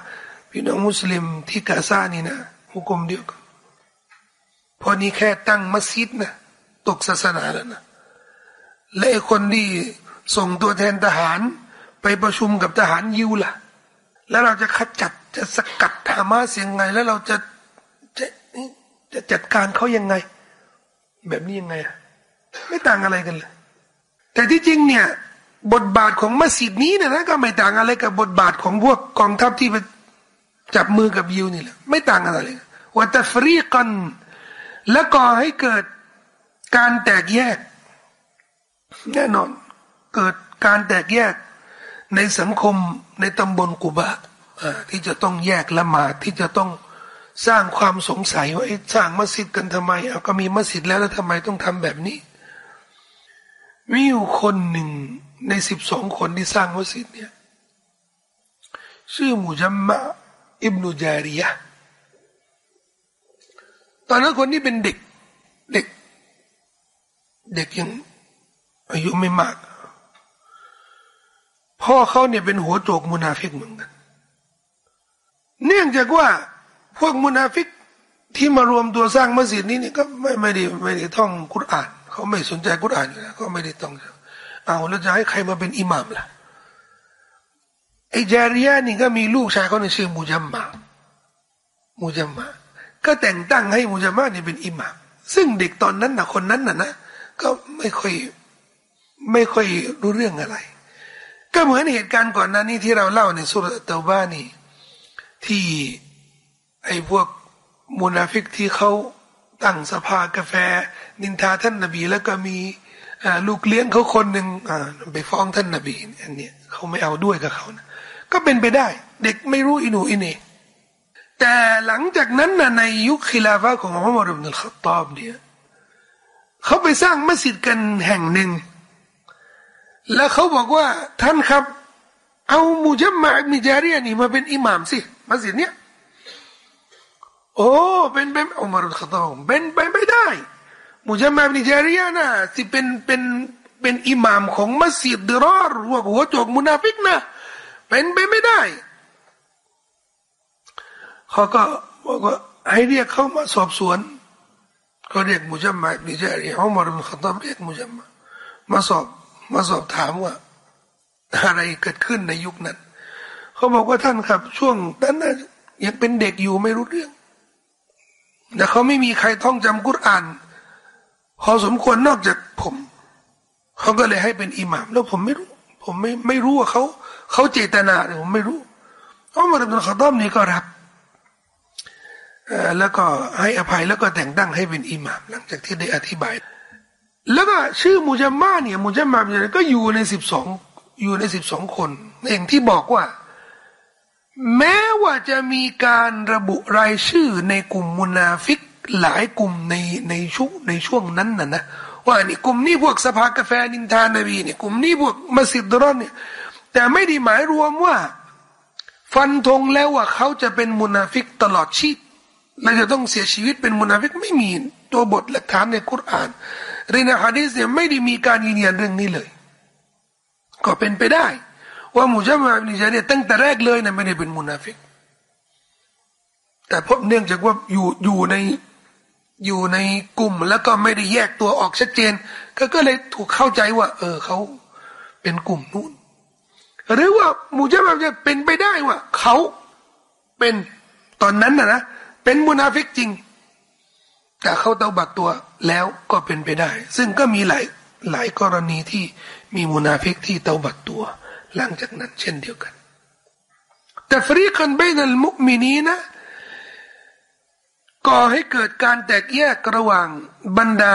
พี่น้องมุสลิมที่กาซานี่นะหุกมเดียวกันพอนี้แค่ตั้งมัสยิดนะตกศาสนาแล้วนะและคนที่ส่งตัวแทนทหาร ไปประชุมกับทหารยิวล่ะ แล้วเราจะขจัดจะสกัดฮามาสยังไง แล้วเราจะจะจะจัดการเขายังไง แบบนี้ยังไงไม่ต่างอะไรกันเลย แต่ที่จริงเนี่ยบทบาทของมัสยิดนี้เนี่ยนะก็ไม่ต่างอะไรกับบทบาทของพวกกองทัพที่ไปจับมือกับยิวนี่แหละไม่ต่างอะไรเลยว่าแต่ฟรีกันและก่อให้เกิดการแตกแยก แน่นอน เกิดการแตกแยกในสังคมในตำบลกุบะที่จะต้องแยกละหมาดที่จะต้องสร้างความสงสัยว่าสร้างมัสยิดกันทำไมเอาก็มีมัสยิดแล้วแล้วทำไมต้องทำแบบนี้ มีอยู่คนหนึ่งในสิบสองคนที่สร้างมัสยิดเนี่ยชื่อมุจัมมะอิบนุจาริยะตอนนั้นคนนี้เป็นเด็ก เด็ก เด็กยังอายุไม่มาก พ่อเขาเนี่ยเป็นหัวโจกมุนาฟิกเหมือนกัน เนื่องจากว่าพวกมุนาฟิกที่มารวมตัวสร้างมัสยิดนี้เนี่ยก็ไม่ไม่ได้ไม่ได้ท่องกุรอาน เขาไม่สนใจกุรอานอยู่แล้วก็ไม่ได้ต้อง เอาแล้วจะให้ใครมาเป็นอิหม่ามล่ะไอ้จาริยานี่ก็มีลูกชายเขาในชื่อมูจัมมามูจัมมาก็แต่งตั้งให้มูจัมมานี่เป็นอิหมาม ซึ่งเด็กตอนนั้นนะคนนั้นน่ะนะก็ไม่ค่อยไม่ค่อยรู้เรื่องอะไร ก็เหมือนเหตุการณ์ก่อนหน้านี้ที่เราเล่าในสุรตะบ้านี่ ที่ไอ้พวกมุนาฟิกที่เขา ตั้งสภากาแฟ นินทาท่านนบี แล้วก็มีลูกเลี้ยงเขาคนหนึ่งไปฟ้องท่านนบีอันนี้เขาไม่เอาด้วยกับเขานะก็เป็นไปได้ เด็กไม่รู้อินูอินเนแต่หลังจากนั้นนะในยุคคิลาฟะของอุมารอิบนุลขัตตอบเนี่ยเขาไปสร้างมัสยิดกันแห่งหนึ่ง แล้วเขาบอกว่าท่านครับ เอามุจัมมาอิบนิจารียนี่มาเป็นอิหมามสิมัสยิดเนี้ย โอ้เป็นเป็นอุมารุลขตอมเป็นไปไม่ได้ มุจัมมาบินจาริยานะสิเป็นเป็นเป็นอิหม่ามของมัสยิดดรอรหัวหัวโจกมุนาฟิกนะเป็นไปไม่ได้เขาก็บอกว่าให้เรียกเขามาสอบสวนเขาเรียกมุจัมมาบินจาริยาอุมารุลขตอมเรียกมุจัมมามาสอบมาสอบถามว่าอะไรเกิดขึ้นในยุคนั้น เขาบอกว่าท่านครับ ช่วงนั้นยังเป็นเด็กอยู่ไม่รู้เรื่อง แต่เขาไม่มีใครท่องจำกุรอานพอสมควรนอกจากผม เขาก็เลยให้เป็นอิหมาม แล้วผมไม่รู้ ผมไม่ไม่รู้ว่าเขาเขาเจตนาหรือผมไม่รู้อุมารอิบนุขตอบนี่ก็รับแล้วก็ให้อภัยแล้วก็แต่งตั้งให้เป็นอิหมาม หลังจากที่ได้อธิบาย แล้วก็ชื่อมุจัมมาเนี่ยมุจัมมาเนี่ยก็อยู่ในสิบสองอยู่ในสิบสองคนเองที่บอกว่า แม้ว่าจะมีการระบุรายชื่อในกลุ่มมุนาฟิกหลายกลุ่มในในช่วงในช่วงนั้นน่ะนะว่านี่กลุ่มนี้พวกสภากาแฟนินทานบีเนี่ยกลุ่มนี้พวกมัสยิดดิรอร์เนี่ยแต่ไม่ได้หมายรวมว่า ฟันธงแล้วว่าเขาจะเป็นมุนาฟิกตลอดชีพและจะต้องเสียชีวิตเป็นมุนาฟิกไม่มีตัวบทหลักฐานในกุรอานหรือในฮะดีษเนี่ยไม่ได้มีการยืนยันเรื่องนี้เลย ก็เป็นไปได้ ว่ามุจัมมาบินจาเนี่ยตั้งแต่แรกเลยนะไม่ได้เป็นมุนาฟิก แต่พบเนื่องจากว่าอยู่อยู่ในอยู่ในกลุ่มแล้วก็ไม่ได้แยกตัวออกชัดเจน ก็ก็เลยถูกเข้าใจว่า เออเขาเป็นกลุ่มนู้นหรือว่ามูจามาจะเป็นไปได้ว่าเขาเป็นตอนนั้นนะนะเป็นมุนาฟิกจริง แต่เขาเตาบัตตัวแล้วก็เป็นไปได้ ซึ่งก็มีหลายหลายกรณีที่มีมุนาฟิกที่เตาบัตตัว หลังจากนั้นเช่นเดียวกันแต่ฟรีกันเบนัลมุกมินีนะก่อให้เกิดการแตกแยกระหว่างบรรดา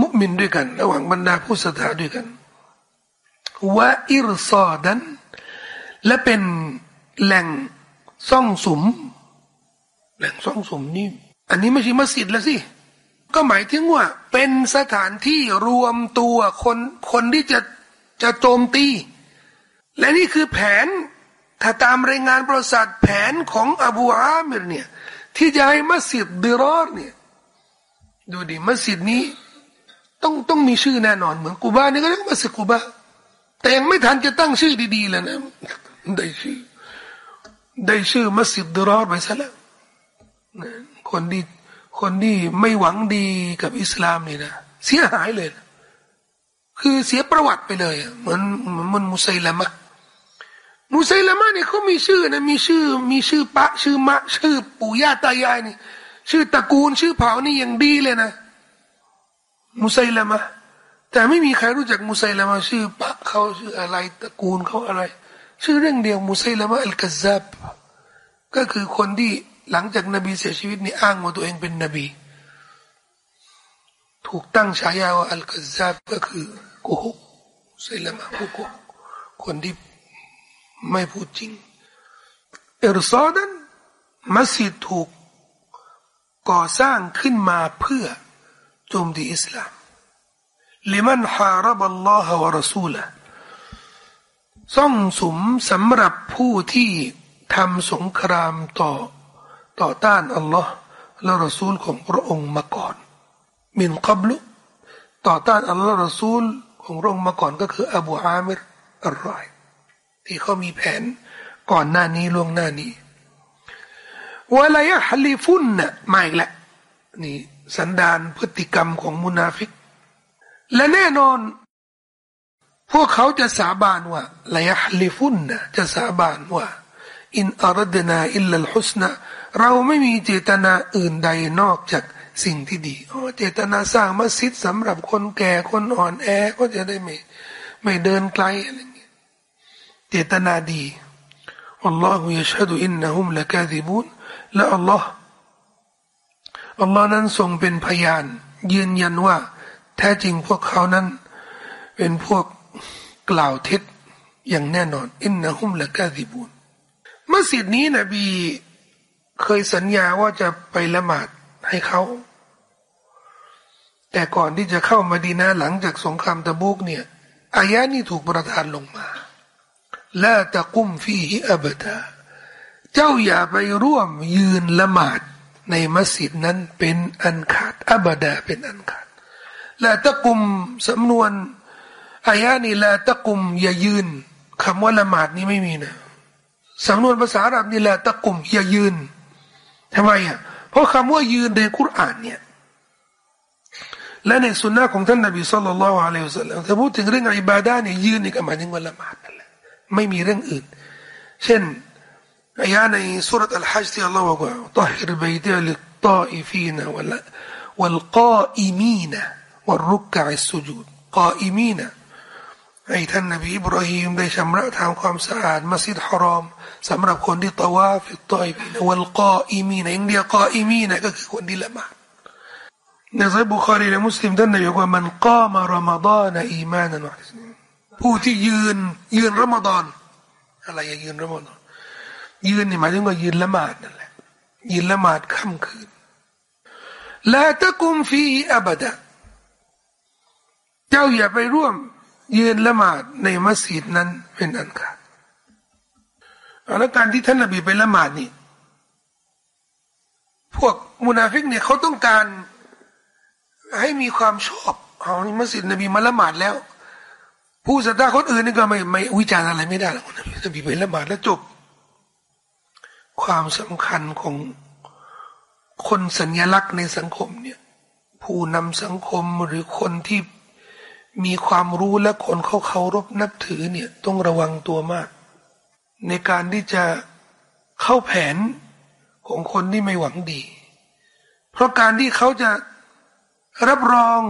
มุมินด้วยกัน ระหว่างบรรดาผู้ศรัทธาด้วยกันว่าอิรซอดัน และเป็นแหล่งซ่องสุมแหล่งซ่องสุมนี่อันนี้ไม่ใช่มัสยิดแล้วสิ ก็หมายถึงว่า เป็นสถานที่รวมตัวคนคนที่จะจะโจมตี และนี่คือแผนถ้าตามรายงานประวัติศาสตร์แผนของอบูอามิรเนี่ยที่จะให้มัสยิดดิรอรเนี่ยดูดิมัสยิดนี้ต้องต้องมีชื่อแน่นอนเหมือนกูบานี่ก็เรียกมัสยิดกูบาแต่ยังไม่ทันจะตั้งชื่อดีๆเลยนะได้ชื่อได้ชื่อมัสยิดดิรอรไปซะแล้วคนที่คนที่ไม่หวังดีกับอิสลามนี่นะเสียหายเลยนะคือเสียประวัติไปเลยเหมือนเหมือนมุสัยละมะ มุสัยละมะเนี่ยเขามีชื่อนะมีชื่อ มีชื่อปะ ชื่อมะ ชื่อปู่ย่าตายายนี่ ชื่อตระกูลชื่อเผ่านี่ยังดีเลยนะ มุสัยละมะแต่ไม่มีใครรู้จักมุสัยละมะชื่อปะเขาชื่ออะไรตระกูลเขาอะไร ชื่อเรื่องเดียวมุสัยละมะอัลกัซซับก็คือคนที่หลังจากนบีเสียชีวิตนี่อ้างว่าตัวเองเป็นนบี ถูกตั้งฉายาว่าอัลกัซซับก็คือโกหกมุสัยละมะผู้โกหกคนที่ ไม่พูดจริงเอรซอดันมัสยิดถูกก่อสร้างขึ้นมาเพื่อโจมตีอิสลามลิมันฮารับัลลอฮฺวะรสูละซ่องสมสำหรับผู้ที่ทำสงครามต่อต่อต้านอัลลอฮ์และรสูลของพระองค์มาก่อน มินกับลุต่อต้านอัลลอฮ์รสูลของพระองค์มาก่อนก็คือ อบูอามิรอัลรอย ที่เขามีแผนก่อนหน้านี้ล่วงหน้านี้วลายฮัลีฟุนน่ะมาอีกแล้วนี่สันดานพฤติกรรมของมุนาฟิก และแน่นอน พวกเขาจะสาบานว่าลายฮัลีฟุนน่ะจะสาบานว่า อินอารดนาอิลลัลฮุสนะเราไม่มีเจตนาอื่นใดนอกจากสิ่งที่ดีอ๋อเจตนาสร้างมัสยิดสำหรับคนแก่คนอ่อนแอก็จะได้ไม่ ไม่เดินไกลอะไร เจตนาดีอัลลอฮฺยชดุอินนะฮุมละกาซิบุนและอัลลอฮ์อัลลอฮ์นั้นทรงเป็นพยาน ยืนยันว่า แท้จริงพวกเขานั้น เป็นพวกกล่าวเท็จอย่างแน่นอน อินนะฮุมละกาซิบุนมัสยิดนี้นบีเคยสัญญาว่าจะไปละหมาดให้เขา แต่ก่อนที่จะเข้ามาดีนาหลังจากสงครามตะบุกเนี่ยอายะนี้ถูกประทานลงมา ลาตะกุมฟีฮิอับดาเจ้าอย่าไปร่วมยืนละหมาดในมัสยิดนั้นเป็นอันขาดอับดาเป็นอันขาดลาตะกุมสำนวนอายะนี้ลาตะกุมอย่ายืนคำว่าละหมาดนี้ไม่มีนะสำนวนภาษาอาหรับนี่ลาตะกุมอย่ายืนทำไมอะเพราะคำว่ายืนในคุรานเนี่ยและในสุนนะของท่านนบีสุลต่านละอัลลอฮฺสัลลัมถ้าพูดถึงเรื่องอิบาดาเนี่ยยืนนี่ก็หมายถึงวันละหมาด ไม่มีเรื่องอื่น เช่นอายะในสุรษอัลฮัจที่อัลลอฮฺบอกว่าตฮิรบัยเดลิตตาอิฟีนะวะละวัลกาอิมีนะวัลรุกกะอิสุจูดกาอิมีนะให้ท่านนบีอิบรอฮีมได้ชำระทำความสะอาดมัสยิดฮารอมสำหรับคนที่ตวาฟิตอยฟีนวัลกออิมีนอินเดียกออิมีนะก็คือคนที่ละหมาดในไซบุคารีและมุสลิมท่านนบีบอกว่ามันกามารอมฎอนอีมานัน ผู้ที่ยืน ยืนรอมฎอน อะไรอย่ายืนรอมฎอนยืนนี่หมายถึงว่ายืนละหมาดนั่นแหละยืนละหมาดค่ำคืนลาตะกุมฟีอับดะเจ้าอย่าไปร่วม ยืนละหมาดในมัสยิดนั้นเป็นอันขาดแล้วการที่ท่านนบีไปละหมาดนี่พวกมุนาฟิกเนี่ยเขาต้องการให้มีความชอบเอานี่มัสยิดนบีมาละหมาดแล้ว ผู้ศรัทธาคนอื่นนี่ก็ไม่ไม่วิจารณ์อะไรไม่ได้หรอกนบีไปละหมาดแล้วจบ ความสำคัญของคนสัญลักษณ์ในสังคมเนี่ย ผู้นำสังคมหรือคนที่มีความรู้และคนเขาเคารพนับถือเนี่ยต้องระวังตัวมาก ในการที่จะเข้าแผนของคนที่ไม่หวังดี เพราะการที่เขาจะรับรอง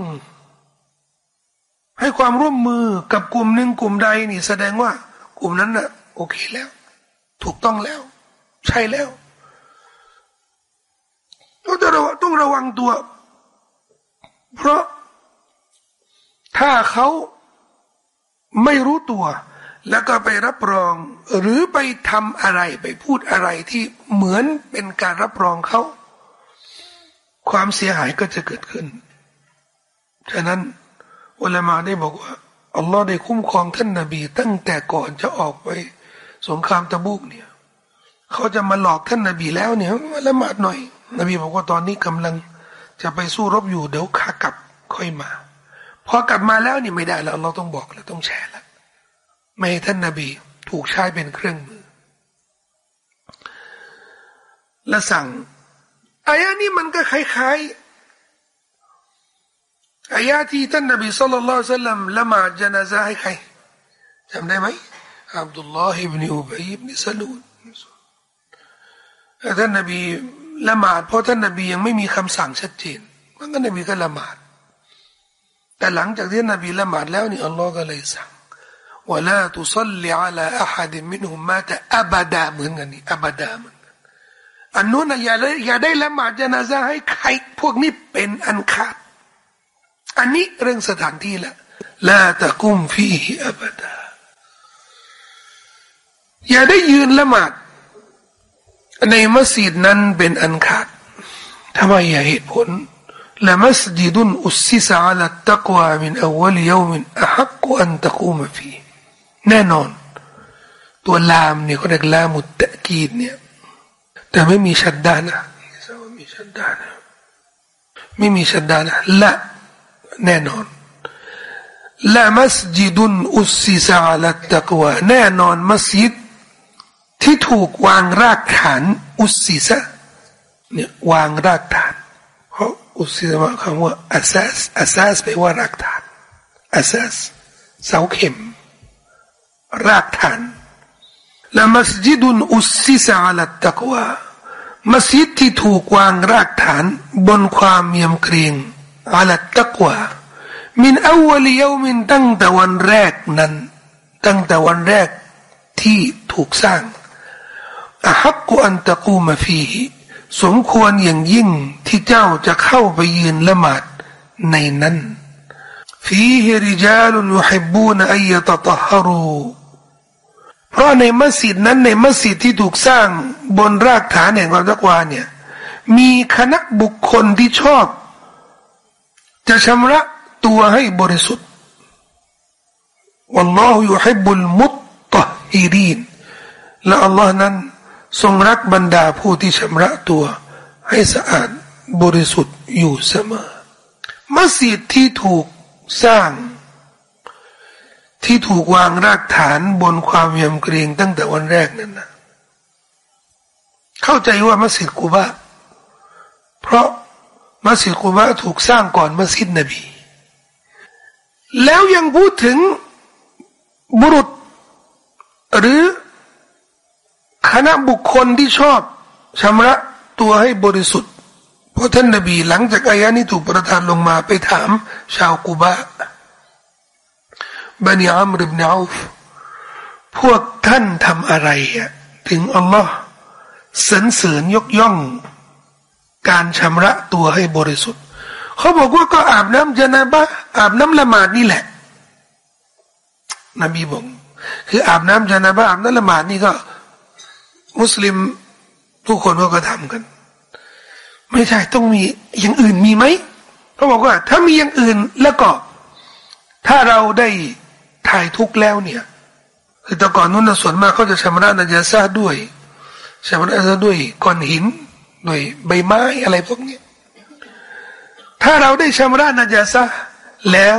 ให้ความร่วมมือกับกลุ่มหนึ่งกลุ่มใดนี่แสดงว่า กลุ่มนั้นน่ะ โอเคแล้ว ถูกต้องแล้ว ใช่แล้วต้องต้องระวังตัว เพราะถ้าเขาไม่รู้ตัว แล้วก็ไปรับรอง หรือไปทำอะไรไปพูดอะไรที่เหมือนเป็นการรับรองเขา ความเสียหายก็จะเกิดขึ้น ฉะนั้น อุลามาได้บอกว่าอัลลอฮ์ได้คุ้มครองท่านนาบี ตั้งแต่ก่อนจะออกไปสงครามตะบุกเนี่ยเขาจะมาหลอกท่านนาบีแล้วเนี่ยมาละหมาดหน่อย นบีบอกว่าตอนนี้กำลังจะไปสู้รบอยู่เดี๋ยวขากลับค่อยมาพอกลับมาแล้วนี่ไม่ได้แล้วเราต้องบอกแล้วต้องแชร์แล้วไม่ให้ท่านนาบีถูกใช้เป็นเครื่องมือ และสั่งอายะนี้มันก็คล้ายๆ อายะที่ท่านนบีสุลต่านสัลลัมละหมาดจนาซาให้ใครจำได้ไหมอับดุลลอฮ์อิบนอุบัยบินซาลูนท่านนบีละหมาดเพราะท่านนบียังไม่มีคำสั่งชัดเจนมันก็นบีก็ละหมาด แต่หลังจากที่นบีละหมาดแล้วนี่อัลลอฮ์ก็เลยสั่งว่าละตุซัลลิอัลาอะฮัดมินุมมาแต่อับดาเหมือนกันนี่อับดาเหมือนกันอันนู้นอย่าอย่าได้ละหมาดจนาซาให้ใคร พวกนี้เป็นอันขาด อันนี้เรื่องสถานที่ละลาตะกุมฟีฮิอับดาอย่าได้ยืนละหมาด ในมัสยิดนั้นเป็นอันขาดทำไมอย่าเหตุผลละมัสยิดุนอุสิสอาลัตตะกวามินอวัลยามินอะฮักกอันตะกุมฟีแน่นอน ตัวลามเนี่ยเขาเรียกลามุตตะกีดเนี่ยแต่ไม่มีชัดดานะไม่มีชัดดานะไม่มีชัดดานะละ แน่นอนละมัสยิดุนอุสซิสาลัตตะกวาแน่นอนมัสยิดที่ถูกวางรากฐานอุสซิสะเนี่ยวางรากฐาน เพราะอุสซิสมาคำว่าอาซาสอาซาสแปลว่ารากฐานอาซาสเสาเข็ม รากฐานและมัสยิดุนอุสิสอาลัตตะกวามัสยิดที่ถูกวางรากฐานบนความเมียมเกรง อาลัตตะกวามินอวลียมินตั้งแต่วันแรกนั้น ตั้งแต่วันแรกที่ถูกสร้างอาฮักกุอันตะกูมาฟีสมควรอย่างยิ่งที่เจ้าจะเข้าไปยืนละหมาดในนั้นฟีฮิริจาลุยุฮิบูนอัยตะตะฮารูเพราะในมัสยิดนั้นในมัสยิดที่ถูกสร้างบนรากฐานแห่งความตักวาเนี่ยมีคณะบุคคลที่ชอบ จะชำระตัวให้บริสุทธิ์ والله يحب المطهرين และอัลลอฮ์นั้นทรงรักบรรดาผู้ที่ชำระตัว ให้สะอาดบริสุทธิ์อยู่เสมอ มัสยิดที่ถูกสร้าง ที่ถูกวางรากฐานบนความยำเกรงตั้งแต่วันแรกนั้นนะเข้าใจว่ามัสยิดกูบะเพราะ มัสยิดกูบะถูกสร้างก่อนมัสยิดนบี แล้วยังพูดถึงบุรุษ หรือคณะบุคคลที่ชอบชำระตัวให้บริสุทธิ์เพราะท่านนบีหลังจากอายะนี้ถูกประทานลงมาไปถาม ชาวกูบะบันิอัมริบนาอูฟพวกท่านทำอะไรถึงอัลลอฮ์สรรเสริญยกย่อง การชำระตัวให้บริสุทธิ์ เขาบอกว่าก็อาบน้ำจนาบะอาบน้ำละหมาดนี่แหละ นบีบอกคืออาบน้ำจนาบะอาบน้ำละหมาดนี่ก็ มุสลิมทุกคนก็ทำกัน ไม่ใช่ต้องมีอย่างอื่นมีไหมเขาบอกว่า ถ้ามีอย่างอื่นแล้วก็ ถ้าเราได้ถ่ายทุกข์แล้วเนี่ยคือแต่ก่อนนู้นส่วนมากเขาจะชำระ نجاسة ด้วยชำระ نجاسة ด้วยก้อนหิน ด้วยใบไม้อะไรพวกนี้ถ้าเราได้ชำระنجاسة แล้ว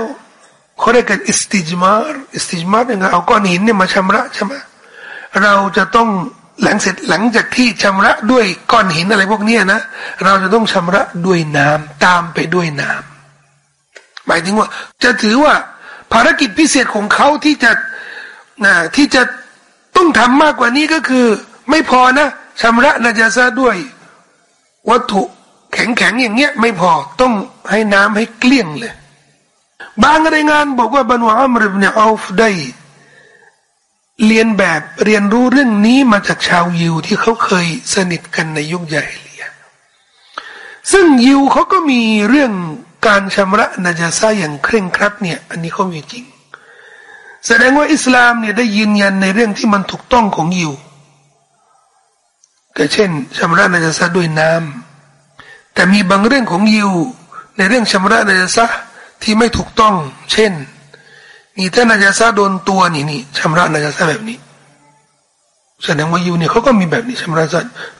เขาเรียกกันاستجمار استجمارเนี่ยเอาก้อนหินเนี่ยมาชำระใช่ไหมเราจะต้องหลังเสร็จหลังจากที่ชำระด้วยก้อนหินอะไรพวกนี้นะเราจะต้องชำระด้วยน้ำตามไปด้วยน้ำหมายถึงว่า จะถือว่าภารกิจพิเศษของเขาที่จะนะที่จะต้องทำมากกว่านี้ก็คือ ไม่พอนะชำระนาจาซาด้วย วัตถุแข็งๆอย่างเงี้ยไม่พอต้องให้น้ำให้เกลี้ยงเลย บางรายงานบอกว่าบรรวอัมริบเนอัลฟได้เรียนแบบเรียนรู้เรื่องนี้มาจากชาวยิวที่เขาเคยสนิทกันในยุคใหญ่เลียซึ่งยิวเขาก็มีเรื่องการชำระนาจาซาอย่างเคร่งครัดเนี่ย อันนี้เขามีจริง แสดงว่าอิสลามเนี่ยได้ยืนยันในเรื่องที่มันถูกต้องของยิว ก็เช่นชำระนาจาซาด้วยน้ำแต่มีบางเรื่องของยิวในเรื่องชำระนาจาซาที่ไม่ถูกต้อง เช่นนี่ถ้านาจาซาโดนตัวนี่นี่ชำระนาจาซาแบบนี้แสดงว่ายูเนี่ยเขาก็มีแบบนี้ชำระซา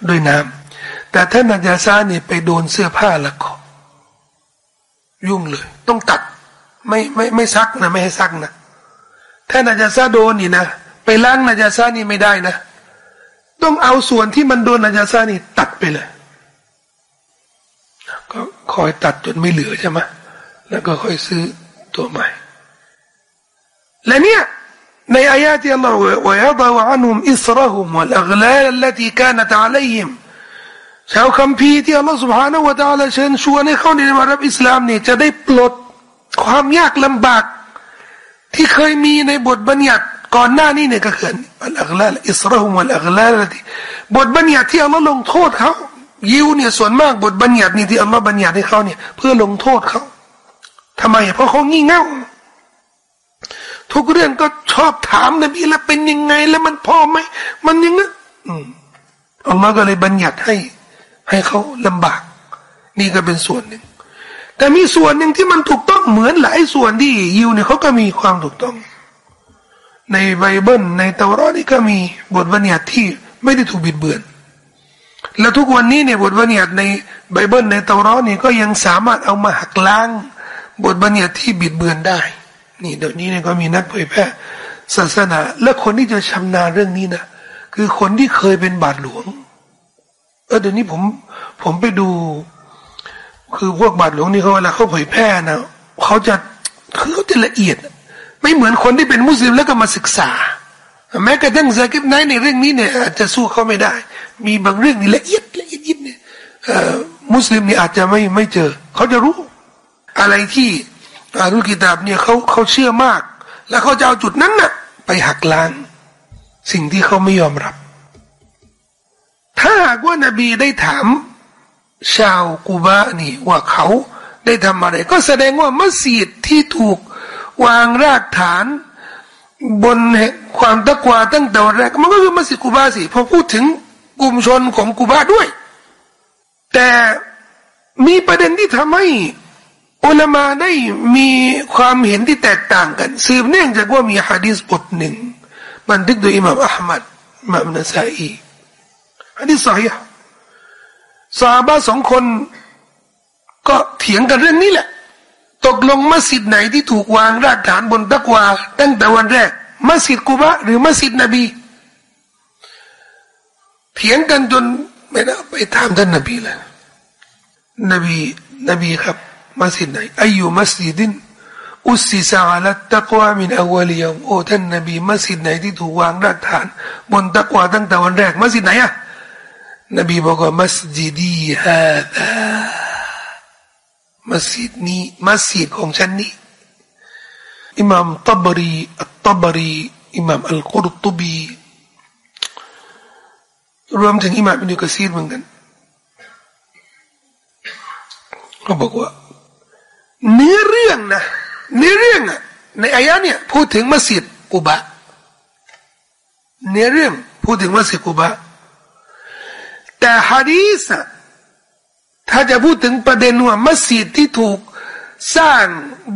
ด้วยน้ำแต่ถ้านาจาซาเนี่ยไปโดนเสื้อผ้าแล้วก็ยุ่งเลย ต้องตัดไม่ไม่ไม่ซักนะไม่ให้ซักนะถ้านาจาซาโดนนี่นะไปล้างนาจาซานี่ไม่ได้นะ ต้องเอาส่วนที่มันโดนนาจาซานี่ ตัดไปเลย ก็คอยตัดจนไม่เหลือใช่ไหมแล้วก็ค่อยซื้อตัวใหม่และเนี่ยในอายะที่อัลลอฮฺว่ายัดวะอันุมอิสระฮุมวัลอักลาลลที่กานตะลัยฮิมชาวคัมภีร์ที่อัลลอฮฺ سبحانه และ تعالى เชิญชวนให้เขาในมารับอิสลามเนี่ยจะได้ปลดความยากลำบาก ที่เคยมีในบทบัญญัติ ก่อนหน้านี้เนี่ยก็คืออัลอักลาลอิสระฮุมวัลอักลาลที่บทบัญญัติที่อัลลอฮฺลงโทษเขายิวเนี่ยส่วนมากบทบัญญัตินี่ที่อัลลอฮฺบัญญัติให้เขาเนี่ยเพื่อลงโทษเขาทำไมเพราะเขางี่เง่าทุกเรื่องก็ชอบถามนบีแล้วเป็นยังไงแล้วมันพอไหมมันยังไงอัลลอฮ์ก็เลยบัญญัติให้ ให้เขาลำบาก นี่ก็เป็นส่วนหนึ่งแต่มีส่วนหนึ่งที่มันถูกต้องเหมือนหลายส่วนที่ยิวเนี่ยเขาก็มีความถูกต้อง ในไบเบิลในเตารอนี่ก็มีบทบัญญัติที่ไม่ได้ถูกบิดเบือน และทุกวันนี้เนี่ยบทบัญญัติในไบเบิลในเตารอนี่ก็ยังสามารถเอามาหักล้าง บทบัญญัติที่บิดเบือนได้ นี่เดี๋ยวนี้เนี่ยก็มีนักเผยแพร่ศาสนา และคนที่จะชำนาญเรื่องนี้นะคือคนที่เคยเป็นบาทหลวง เออเดี๋ยวนี้ผมผมไปดู คือพวกบาทหลวงนี่เขาเวลาเขาเผยแพร่นะเขาจะคือเขาจะละเอียด ไม่เหมือนคนที่เป็นมุสลิมแล้วก็มาศึกษา แม้กระทั่งซากิบไนในเรื่องนี้เนี่ยอาจจะสู้เขาไม่ได้ มีบางเรื่องนี่ละเอียดละเอียดยิบเนี่ยมุสลิมนี่อาจจะไม่ไม่เจอ เขาจะรู้ อะไรที่อารุกิตาบเนี่ยเขาเขาเชื่อมาก แล้วเขาจะเอาจุดนั้นน่ะไปหักล้าง สิ่งที่เขาไม่ยอมรับ ถ้าหากว่านบีได้ถาม ชาวกูบานี่ว่าเขาได้ทำอะไร ก็แสดงว่ามัสยิดที่ถูก วางรากฐาน บนความตะกวาตั้งแต่แรกมันก็คือมัสยิดกูบาสิพอพูดถึงกลุ่มชนของกูบาด้วย แต่มีประเด็นที่ทำให้อุลามาได้มีความเห็นที่แตกต่างกัน สืบเนื่องจากว่ามีฮะดีษบทหนึ่งบันทึกโดยอิหม่ามอัลมัดมามนัสอีฮะดีษสายสาบะสองคนก็เถียงกันเรื่องนี้แหละ ตกลงมัสยิดไหนที่ถูกวางรากฐานบนตะกวาตั้งแต่วันแรก มัสยิดกุบะหรือมัสยิดนบี เถียงกันจนไม่ได้ไปถามท่านนบีเลยนบีนบีครับมัสยิดไหนอายุมัสยิดินอุสิสาลัตตะกวามินอวลียมโอ้ท่านนบีมัสยิดไหนที่ถูกวางรากฐาน บนตะกวาตั้งแต่วันแรกมัสยิดไหนอะนบีบอกว่ามัสยิดีฮาดา มัสยิดนี้มัสยิดของฉันนี้อิหม่ามตับรีอัตตับรีอิหม่ามอัลกุรตุบีรวมถึงอิหม่ามอิบนุกะซีรเหมือนกันเขาบอกว่าเนื้อเรื่องนะเนื้อเรื่องอะในอายะเนี่ยพูดถึงมัสยิดกุบะเนื้อเรื่องพูดถึงมัสยิดกุบะแต่ฮะดีษ ถ้าจะพูดถึงประเด็นว่ามัสยิดที่ถูกสร้าง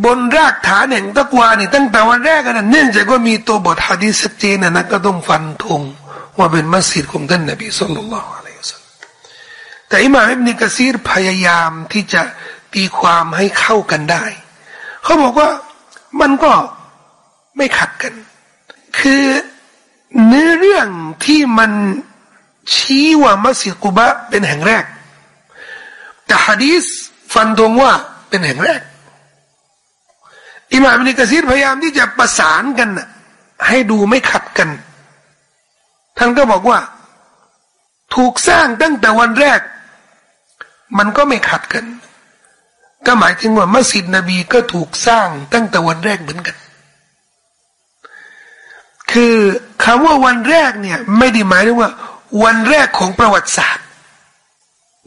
บนรากฐานแห่งตะกวานี่ตั้งแต่วันแรกกันเนื่องจากว่ามีตัวบทฮะดีษชัดเจนนะก็ต้องฟันธงว่าเป็นมัสยิดของท่านนบีสุลต่านละอะลัยฮิสซาลแต่อิหม่ามอิบนุกะซีรพยายามที่จะตีความให้เข้ากันได้ เขาบอกว่ามันก็ไม่ขัดกัน คือเนื้อเรื่องที่มันชี้ว่ามัสยิดกุบะเป็นแห่งแรก แต่ฮะดีสฟันธงว่าเป็นแห่งแรกอิหม่ามอิกะซีรพยายามที่จะประสานกันให้ดูไม่ขัดกัน ท่านก็บอกว่า ถูกสร้างตั้งแต่วันแรก มันก็ไม่ขัดกัน ก็หมายถึงว่ามัสยิดนบีก็ถูกสร้างตั้งแต่วันแรกเหมือนกัน คือคำว่าวันแรกเนี่ย ไม่ได้หมายถึงว่า วันแรกของประวัติศาสตร์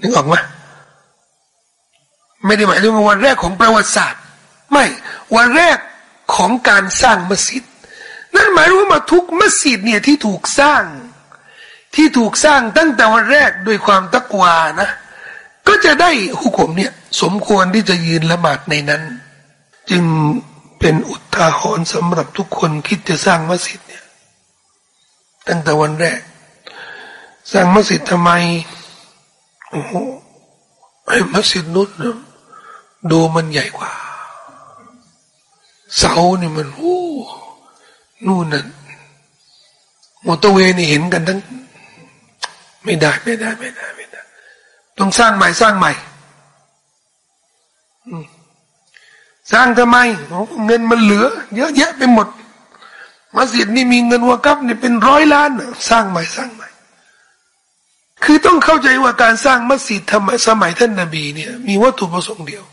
นึกออกไหม ไม่ได้หมายถึงวันแรกของประวัติศาสตร์ ไม่วันแรกของการสร้างมัสยิด นั่นหมายถึงว่าทุกมัสยิดเนี่ยที่ถูกสร้าง ที่ถูกสร้างตั้งแต่วันแรกด้วยความตะกวานะ ก็จะได้หุกมเนี่ยสมควรที่จะยืนละหมาดในนั้น จึงเป็นอุทาหรณ์สำหรับทุกคนคิดจะสร้างมัสยิดเนี่ยตั้งแต่วันแรก สร้างมัสยิดทำไมโอ้โหไอ้มัสยิดนุษ ดูมันใหญ่กว่า เสาเนี่ยมันโอ้นู่นน่ะมอเตอร์เวย์นี่เห็นกันทั้ง ไม่ได้ไม่ได้ไม่ได้ไม่ได้ ต้องสร้างใหม่สร้างใหม่สร้างทำไมเงินมันเหลือ เยอะแยะไปหมดมัสยิดนี่มีเงินวากับนี่เป็นร้อยล้านสร้างใหม่สร้างใหม่ คือต้องเข้าใจว่าการสร้างมัสยิดทำไมสมัยท่านนบีเนี่ย มีวัตถุประสงค์เดียว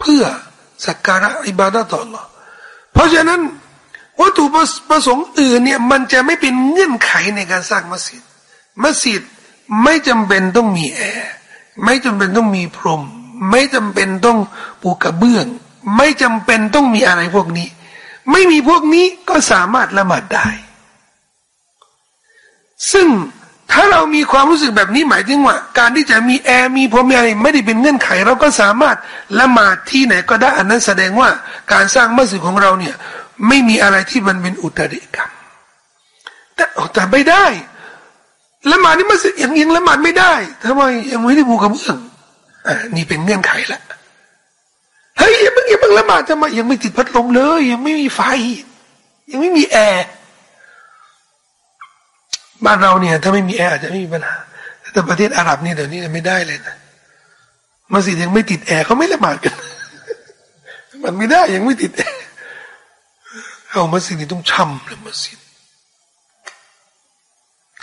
เพื่อสักการะอิบาดะต่อ Allah เพราะฉะนั้นวัตถุประสงค์อื่นเนี่ยมันจะไม่เป็นเงื่อนไขในการสร้างมัสยิด มัสยิดไม่จำเป็นต้องมีแอร์ไม่จำเป็นต้องมีพรม ไม่จำเป็นต้องปูกระเบื้อง ไม่จำเป็นต้องมีอะไรพวกนี้ ไม่มีพวกนี้ก็สามารถละหมาดได้ ซึ่ง ถ้าเรามีความรู้สึกแบบนี้หมายถึงว่า การที่จะมีแอร์มีพรมอะไรไม่ได้เป็นเงื่อนไข เราก็สามารถละหมาดที่ไหนก็ได้อันนั้นแสดงว่าการสร้างมัสยิดของเราเนี่ยไม่มีอะไรที่มันเป็นอุตริกรรมแต่แต่ไม่ได้ละหมาดนี่มันยังยังละหมาดไม่ได้ทำไมยังไม่ได้บูกระเบื้องอ่านี่เป็นเงื่อนไขละเฮ้ยยังไม่ยังไม่ละหมาดทำไมยังไม่ติดพัดลมเลย ยังไม่มีไฟ ยังไม่มีแอร์ บ้านเราเนี่ย ถ้าไม่มีแอร์อาจจะไม่มีปัญหา แต่ประเทศอาหรับนี่เดี๋ยวนี้ไม่ได้เลยนะมัสยิดยังไม่ติดแอร์เขาไม่ละหมาดกัน มันไม่ได้ยังไม่ติดแอร์เอามัสยิดนี่ต้องช่ำเลยมัสยิด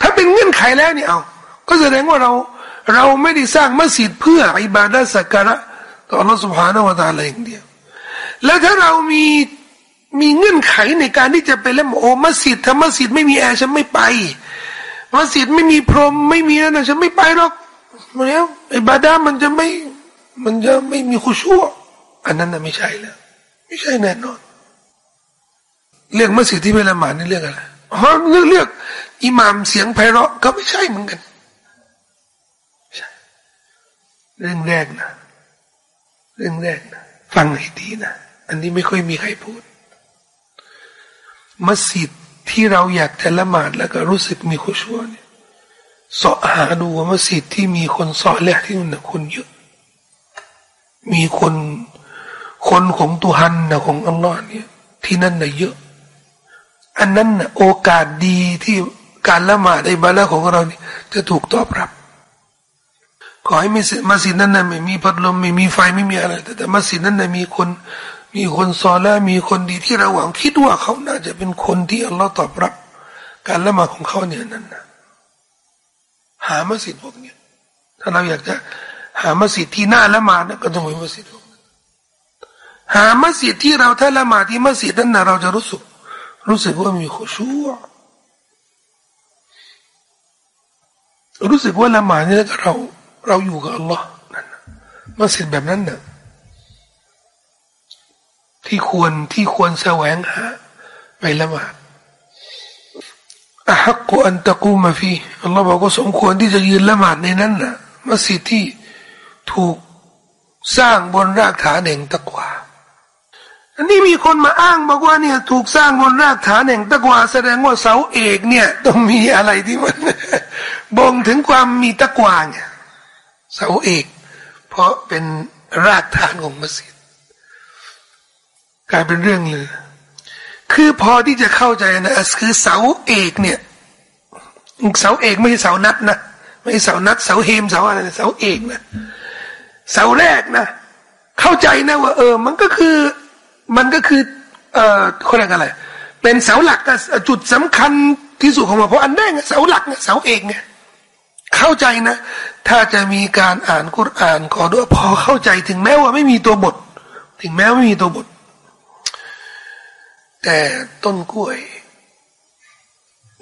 ถ้าเป็นเงื่อนไขแล้วนี่เอาก็แสดงว่าเรา เราไม่ได้สร้างมัสยิดเพื่ออิบาดะสักการะต่ออัลลอฮฺสุบฮานาวะตาอะไรอย่างเดียว แล้วถ้าเรามีมีเงื่อนไขในการที่จะไปเล่นโอ้มัสยิดถ้ามัสยิดไม่มีแอร์ฉันไม่ไป มัสยิดไม่มีพรมไม่มีนะฉันไม่ไปหรอกแล้วอิบาดะมันจะไม่ มันจะไม่มีคุชั่วอันนั้นน่ะไม่ใช่แล้ว ไม่ใช่แน่นอน เรื่องมัสยิดที่ไม่ละหมาดนี่เรื่องอะไรอ๋อเรื่องเรื่องอิหมามเสียงไพเราะก็ไม่ใช่เหมือนกันใช่เรื่องแรกนะ เรื่องแรกนะ ฟังให้ดีนะ อันนี้ไม่ค่อยมีใครพูด มัสยิด ที่เราอยากจะละหมาดแล้วก็รู้สึกมีคุชวเนี่ยสาะหาดูว่ามัสยิดที่มีคนสอแรกที่นั่นคนเยอะ มีคนคนของตุฮันนะของอัลลอฮ์เนี่ย ที่นั่นน่ะเยอะ อันนั้นนะโอกาสดีที่การละหมาดในบาละของเรานี่จะถูกตอบรับ ขอให้มัสมัสยิดนั้นนะไม่มีพัดลมไม่มีไฟไม่มีอะไร แต่แต่มัสยิดนั้นนะมีคน มีคนซอและมีคนดีที่เราหวังคิดว่าเขาน่าจะเป็นคนที่อัลลอฮ์ตอบรับ การละหมาดของเขาเนี่ยนั่นนะหามัสยิดพวกนี้ถ้าเราอยากจะหามัสยิดที่น่าละหมาดนะก็ต้องไปมัสยิดพวกนั้หามัสยิดที่เราถ้าละหมาดที่มัสยิดนั้นนะเราจะรู้สึก รู้สึกว่ามีขุชูรู้สึกว่าละหมาดนี่เราเราอยู่กับอัลลอฮ์นั่นมัสยิดแบบนั้นนะ ที่ควรที่ควรแสวงหาไปละหมาดอะฮักกุอันตะกูมาฟีอัลลอฮ์บอกว่าสมควรที่จะยืนละหมาดในนั้นนะมัสยิดที่ถูกสร้างบนรากฐานแห่งตะกวาอันนี้มีคนมาอ้างบอกว่าเนี่ยถูกสร้างบนรากฐานแห่งตะกวาแสดงว่าเสาเอกเนี่ยต้องมีอะไรที่มันบ่งถึงความมีตะกวาเนี่ยเสาเอก เพราะเป็นรากฐานของมัสยิด กลายเป็นเรื่องเลยคือพอที่จะเข้าใจนะคือเสาเอกเนี่ย เสาเอกไม่ใช่เสานัดนะไม่ใช่เสานัดเสาเฮมเสาอะไรเสาเอกนะเสาแรกนะเข้าใจนะว่า เออ มันก็คือ มันก็คือ เอ่อคนอะไรกันอะไร เป็นเสาหลักจุดสำคัญที่สุดของมันเพราะอันแรกเสาหลักเสาเอกไงเข้าใจนะ ถ้าจะมีการอ่านกุรอ่านขอด้วยพอเข้าใจถึงแม้ว่าไม่มีตัวบท ถึงแม้ไม่มีตัวบท แต่ต้นกล้วย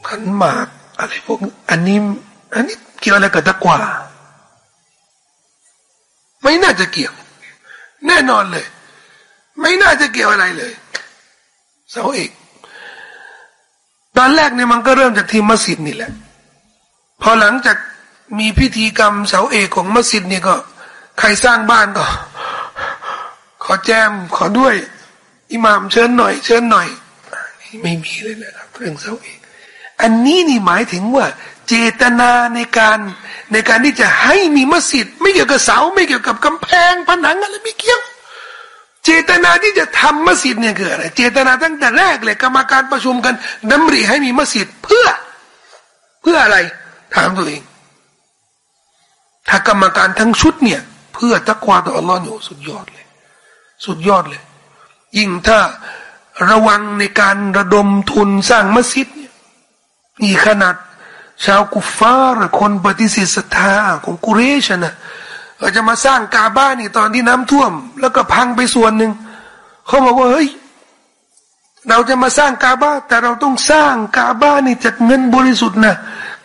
ขันหมากอะไรพวกอันนี้อันนี้เกี่ยวอะไรกับตะกว่าไม่น่าจะเกี่ยว แน่นอนเลย ไม่น่าจะเกี่ยวอะไรเลยเสาเอกตอนแรกเนี่ยมันก็เริ่มจากที่มัสยิดนี่แหละ พอหลังจากมีพิธีกรรมเสาเอกของมัสยิดเนี่ยก็ ใครสร้างบ้านก็ ขอแจมขอด้วย อิหมามเชิญหน่อย เชิญหน่อยไม่มีเลยนะครับ เรื่องเสาเอกอันนี้นี่หมายถึงว่า เจตนาในการในการที่จะให้มีมัสยิด ไม่เกี่ยวกับเสา ไม่เกี่ยวกับกำแพงผนังอะไรไม่เกี่ยวเจตนาที่จะทำมัสยิดเนี่ยคืออะไรเจตนาตั้งแต่แรกเลยกรรมการประชุมกันดำริให้มีมัสยิดเพื่อ เพื่ออะไรถามตัวเอง ถ้ากรรมการทั้งชุดเนี่ย เพื่อตักวาต่ออัลลอฮ์เนี่สุดยอดเลย สุดยอดเลย ยิ่งถ้าระวังในการระดมทุนสร้างมัสยิดนี่มีขนาดชาวกุฟาร์คนปฏิเสธศรัทธาของกุเรชนะเราจะมาสร้างกาบ้านนี่ตอนที่น้ำท่วม แล้วก็พังไปส่วนหนึ่งเขาบอกว่าเฮ้ยเราจะมาสร้างกาบ้าแต่เราต้องสร้างกาบ้านนี่จากเงินบริสุทธิ์นะ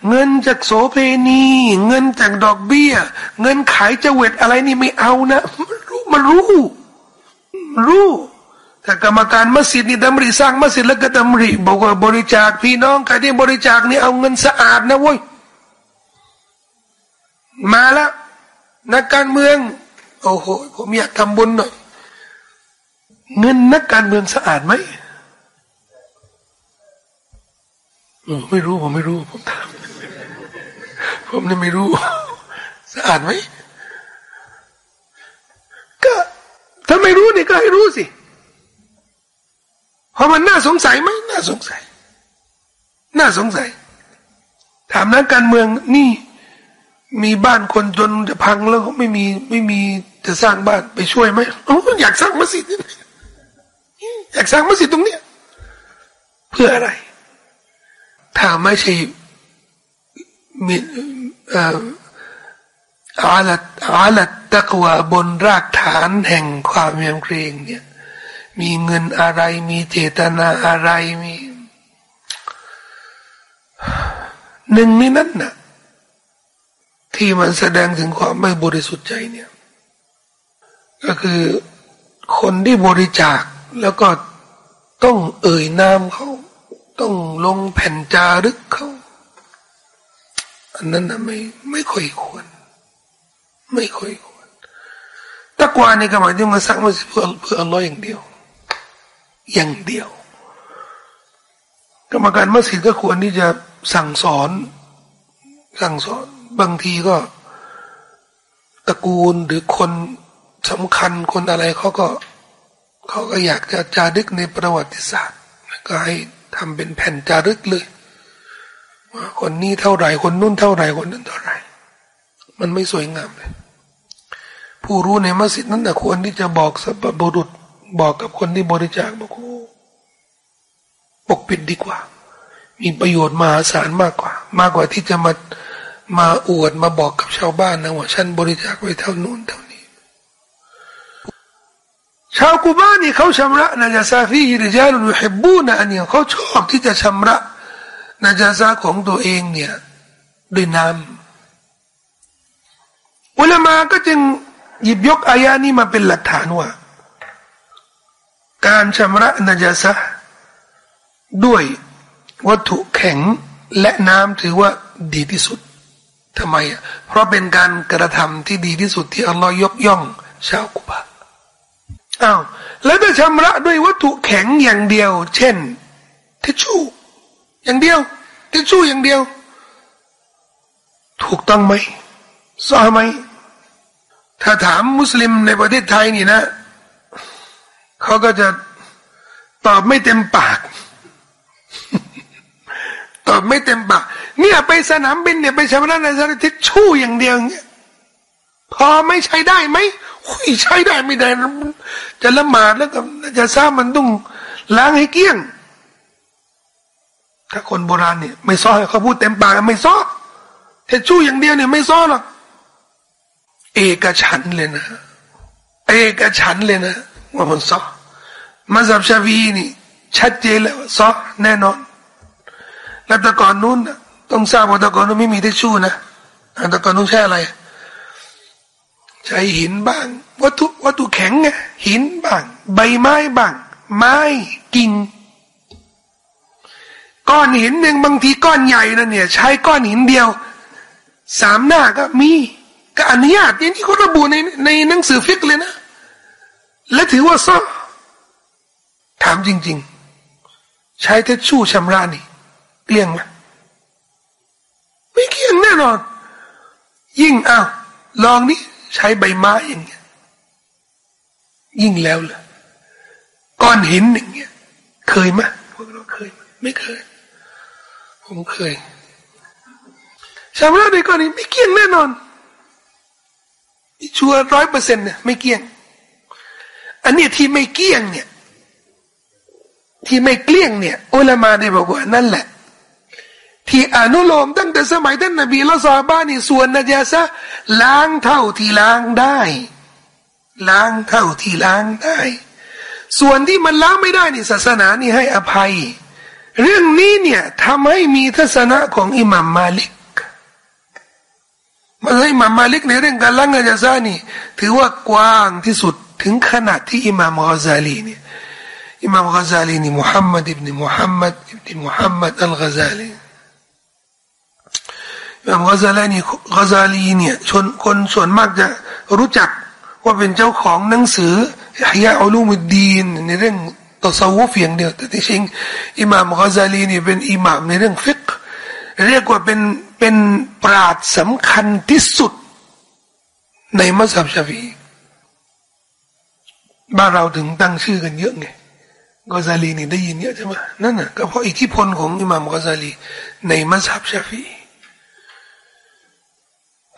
เงินจากโสเพณี เงินจากดอกเบี้ย เงินขายเจวิตอะไรนี่ไม่เอานะ มันรู้มันรู้รู้ ถ้ากรรมการมัสยิดนี่ดำริสร้างมัสยิดแล้วก็ดำริบอกว่าบริจาคพี่น้องใครที่บริจาคนี่เอาเงินสะอาดนะเว้ยมาแล้วนักการเมือง โอ้โหผมอยากทำบุญหน่อย เงินนักการเมืองสะอาดไหมไม่รู้ผมไม่รู้ผมถามผมนี่ไม่รู้ สะอาดไหมก็ถ้าไม่รู้นี่ก็ให้รู้สิ เพราะมันน่าสงสัยไหมน่าสงสัย น่าสงสัย ถามนักการเมืองนี่ มีบ้านคนจนจะพังแล้วไม่มีไม่มีจะสร้างบ้านไปช่วยไหมโอ้อยากสร้างมัสยิดอยากสร้างมัสยิดตรงเนี้ยเพื่ออะไร ถ้าไม่ใช่มีอาลัดอาลัดตะกวาบนรากฐานแห่งความเมียมเกรงเนี่ย มีเงินอะไร มีเจตนาอะไรมีหนึ่งในนั้นนะที่มันแสดงถึงความไม่บริสุทธิ์ใจเนี่ย ก็คือคนที่บริจาคแล้วก็ต้องเอ่ยนามเขา ต้องลงแผ่นจารึกเขา อันนั้นนะไม่ไม่ค่อยควร ไม่ค่อยควรตะกวานี่ก็หมายถึงมาสร้างมาเพื่อเพื่ออัลลอฮ์อย่างเดียว อย่างเดียว กรรมการมัสยิดก็ควรที่จะสั่งสอน สั่งสอนบางทีก็ตระกูลหรือคนสำคัญคนอะไรเขาก็เขาก็อยากจะจารึกในประวัติศาสตร์ ก็ให้ทำเป็นแผ่นจารึกเลยว่าคนนี้เท่าไหร่คนนู้นเท่าไหร่คนนั้นเท่าไหร่ มันไม่สวยงามเลย ผู้รู้ในมัสยิดนั้นแต่ควรที่จะบอกสัพบุรุษ บอกกับคนที่บริจาคบอกโอ้ปกปิดดีกว่า มีประโยชน์มหาศาลมากกว่า มากกว่าที่จะมามาอวดมาบอกกับชาวบ้านนะว่าฉันบริจาคไว้เท่านู้นเท่านี้ ชาวกูบ้านนี่เขาชำระนาจาซาฟีฮิริจาลุนฮิบูนะอันนี้เขาชอบที่จะชำระนาจาซาของตัวเองเนี่ยด้วยน้ำอุลามาก็จึงหยิบยกอายานี้มาเป็นหลักฐานว่า การชำระนาจาซาด้วยวัตถุแข็งและน้ำถือว่าดีที่สุดทำไม เพราะเป็นการกระทำที่ดีที่สุดที่อัลลอฮ์ยกย่อง ชาวกุบะอ้าวแล้วถ้าชำระด้วยวัตถุแข็งอย่างเดียว เช่นทิชชู่อย่างเดียวทิชชู่อย่างเดียว ถูกต้องไหมซอไหมถ้าถามมุสลิมในประเทศไทยนี่นะ เขาก็จะตอบไม่เต็มปาก ตอบไม่เต็มปาก เนี่ยไปสนามบินเนี่ยไปชำระในสารทิศชู่อย่างเดียวเนี่ยพอไม่ใช้ได้ไหมคุยใช้ได้ไม่ได้ จะละหมาดแล้วก็จะทรามันต้องล้างให้เกี้ยง ถ้าคนโบราณเนี่ยไม่ซ้อเขาพูดเต็มปากไม่ซ้อเทชู่อย่างเดียวเนี่ยไม่ซ้อหรอกเอกฉันเลยนะ เอกฉันเลยนะว่ามันซ้อ มาสับชาวีนี่ ชัดเจนแล้วซ้อแน่นอน แล้วแต่ก่อนนู้นต้องทราบว่าแต่ก่อนนู้นไม่มีทิชชู่นะแต่ก่อนนู้นใช้อะไร ใช้หินบ้าง วัตถุวัตถุแข็งไงหินบ้าง ใบไม้บ้าง ไม้กิ่งก้อนหินหนึ่งบางทีก้อนใหญ่นะเนี่ย ใช้ก้อนหินเดียวสามหน้าก็มีก็อนุญาตอย่างที่เขาระบุในในหนังสือฟิกเลยนะ และถือว่าซ้อามจริง ๆ ใช้เทชชู่ชำระนี่เกลี้ยงไหมไม่เกลี้ยงแน่นอน ยิ่งอ้าวลองนี่ใช้ใบไม้อย่างเงี้ยยิ่งแล้วเลยก้อนหินอย่างเงี้ย เคยไหมพวกเราเคยไม่เคย ผมเคยชำระในก้อนหินไม่เกี้ยงแน่นอนชัวร้อยเปอร์เซ็นต์เนี่ยไม่เกี้ยง อันนี้ที่ไม่เกี้ยงเนี่ย ที่ไม่เกลี้ยงเนี่ยอุลามาได้บอกว่านั่นแหละ ที่อนุโลมตั้งแต่สมัยท่านนบีละซาบ้านี่ส่วนนาจาซะล้างเท่าที่ล้างได้ ล้างเท่าที่ล้างได้ ส่วนที่มันล้างไม่ได้นี่ศาสนานี่ให้อภัย เรื่องนี้เนี่ยทำให้มีทัศนะของอิหมัมมาลิกมันให้อิหมัมมาลิกในเรื่องการล้างนาจาซะนี่ ถือว่ากว้างที่สุดถึงขนาดที่อิหมัมกอซาลีเนี่ย อิหมัมกอซาลีนี่มุฮัมมัดอิบนมุฮัมมัดอิบนมุฮัมมัดอัลกอซาลีอิมามกาซาลีนี่กาซาลีเนี่ยชนคนส่วนมากจะรู้จักว่าเป็นเจ้าของหนังสือإحياء علوم الدينในเรื่องتصوفอย่างเดียวแต่ที่จริงอิหม่ามกาซาลีนี่เป็นอิหม่ามในเรื่องفقهเรียกว่าเป็นเป็นปราดสำคัญที่สุด ในมัสยิดชาฟีบ้านเราถึงตั้งชื่อกันเยอะไง กอซาลีนี่ได้ยินเยอะใช่ไหมนั่นน่ะก็เพราะอิทธิพลของอิหม่ามกอซาลี ในมัสยิดชาฟี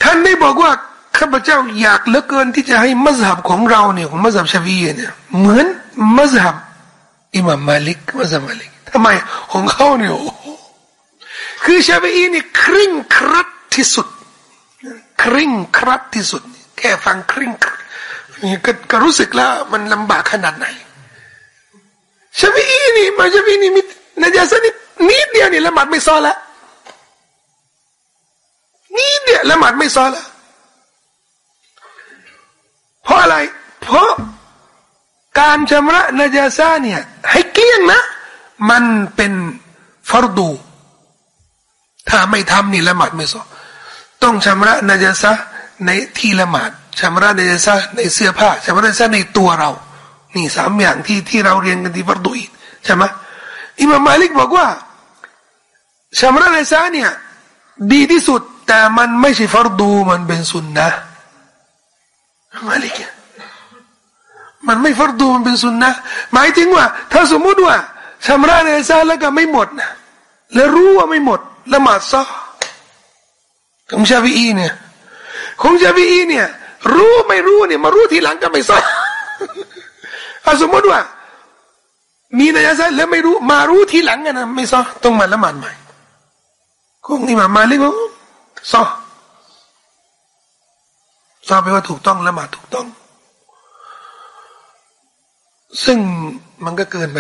ท่านได้บอกว่าข้าพเจ้าอยากเหลือเกินที่จะให้มัสยิดของเราเนี่ยของมัสยิดชาฟีเนี่ยเหมือนมัสยิดอิหม่ามมาลิกมัสยิดมาลิกทำไมของเขาเนี่ยคือชาฟีนี่คริ่งครัดที่สุด คริ่งครัดที่สุด แค่ฟังคริ่งนี่ก็รู้สึกแล้วมันลำบากขนาดไหน ชาฟีนี่มาชาฟีนี่มีนาจาสนิดนิดเดียวนี่ละหมาดไม่ซอละนี่เนี่ยละหมาดไม่ซอละเพราะอะไร เพราะการชำระนาจาซาเนี่ยให้เกลี้ยงนะ มันเป็นฟารดู ถ้าไม่ทำนี่ละหมาดไม่ซอต้องชำระนาจาซาในที่ละหมาดชำระนาจาซาในเสื้อผ้าชำระนาจาซาในตัวเรา นี่สามอย่างที่ที่เราเรียนกันที่ฟารดูอีกใช่ไหมอิมามมาลิกบอกว่าชำระนาจาซาเนี่ยดีที่สุด แต่มันไม่ใช่ฟารดูมันเป็นสุนนะมาลิกมันไม่ฟารดูมันเป็นสุนนะหมายถึงว่า ถ้าสมมุติว่าชำระในซาแล้วก็ไม่หมดนะแล้วรู้ว่าไม่หมดละหมาดซอของชาวีอีเนี่ยของชาวีอีเนี่ยรู้ไม่รู้เนี่ยมารู้ทีหลังก็ไม่ซอถ้า สมมติว่า มีนายซาแล้วไม่รู้ มารู้ทีหลังนะไม่ซอต้องมาละหมาดใหม่คงนี่มามาลิกซอซอไปว่าถูกต้องละหมาดถูกต้อง ซึ่งมันก็เกินไป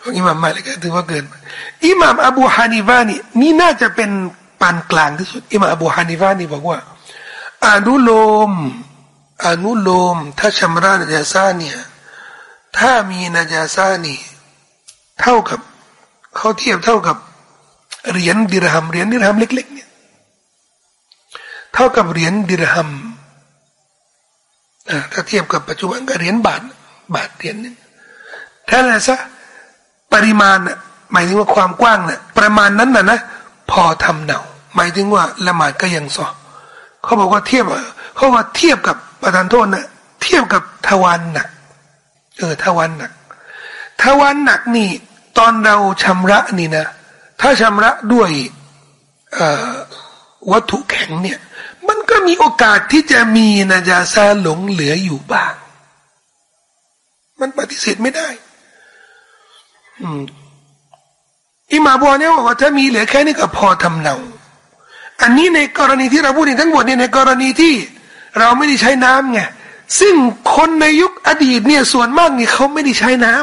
ของอิหม่ามมาลิกถือว่าเกินอิหม่ามอบูฮานิฟานี่นี่น่าจะเป็นปานกลางที่สุดอิหม่ามอบูฮานิฟานี่บอกว่าอนุโลม อนุโลม ถ้าชำระนจาซาเนี่ยถ้ามีนาจาซานี่เท่ากับเขาเทียบเท่ากับเหรียญดิรหัมเหรียญดิรหัมเล็ก ๆ เนี่ยเท่ากับเหรียญดิรหัมถ้าเทียบกับปัจจุบันก็เหรียญบาทบาทเหรียญนึงถ้าอะไรซะปริมาณน่ะหมายถึงว่าความกว้างน่ะประมาณนั้นน่ะนะพอทำเนาหมายถึงว่าละหมาดก็ยังสอเขาบอกว่าเทียบเขาว่าเทียบกับ ประธานโทษนะเทียบกับทวารหนัก เออทวารหนักทวารหนักนี่ ตอนเราชำระนี่นะ ถ้าชำระด้วยวัตถุแข็งเนี่ย มันก็มีโอกาสที่จะมีนาจาซาหลงเหลืออยู่บ้าง มันปฏิเสธไม่ได้ อืมอิมาบอเนี่ยบอกว่าถ้ามีเหลือแค่นี้ก็พอทำเนา อันนี้ในกรณีที่เราพูดในทั้งหมดเนี่ยในกรณีที่ เราไม่ได้ใช้น้ำไงซึ่งคนในยุคอดีตเนี่ยส่วนมากนี่เขาไม่ได้ใช้น้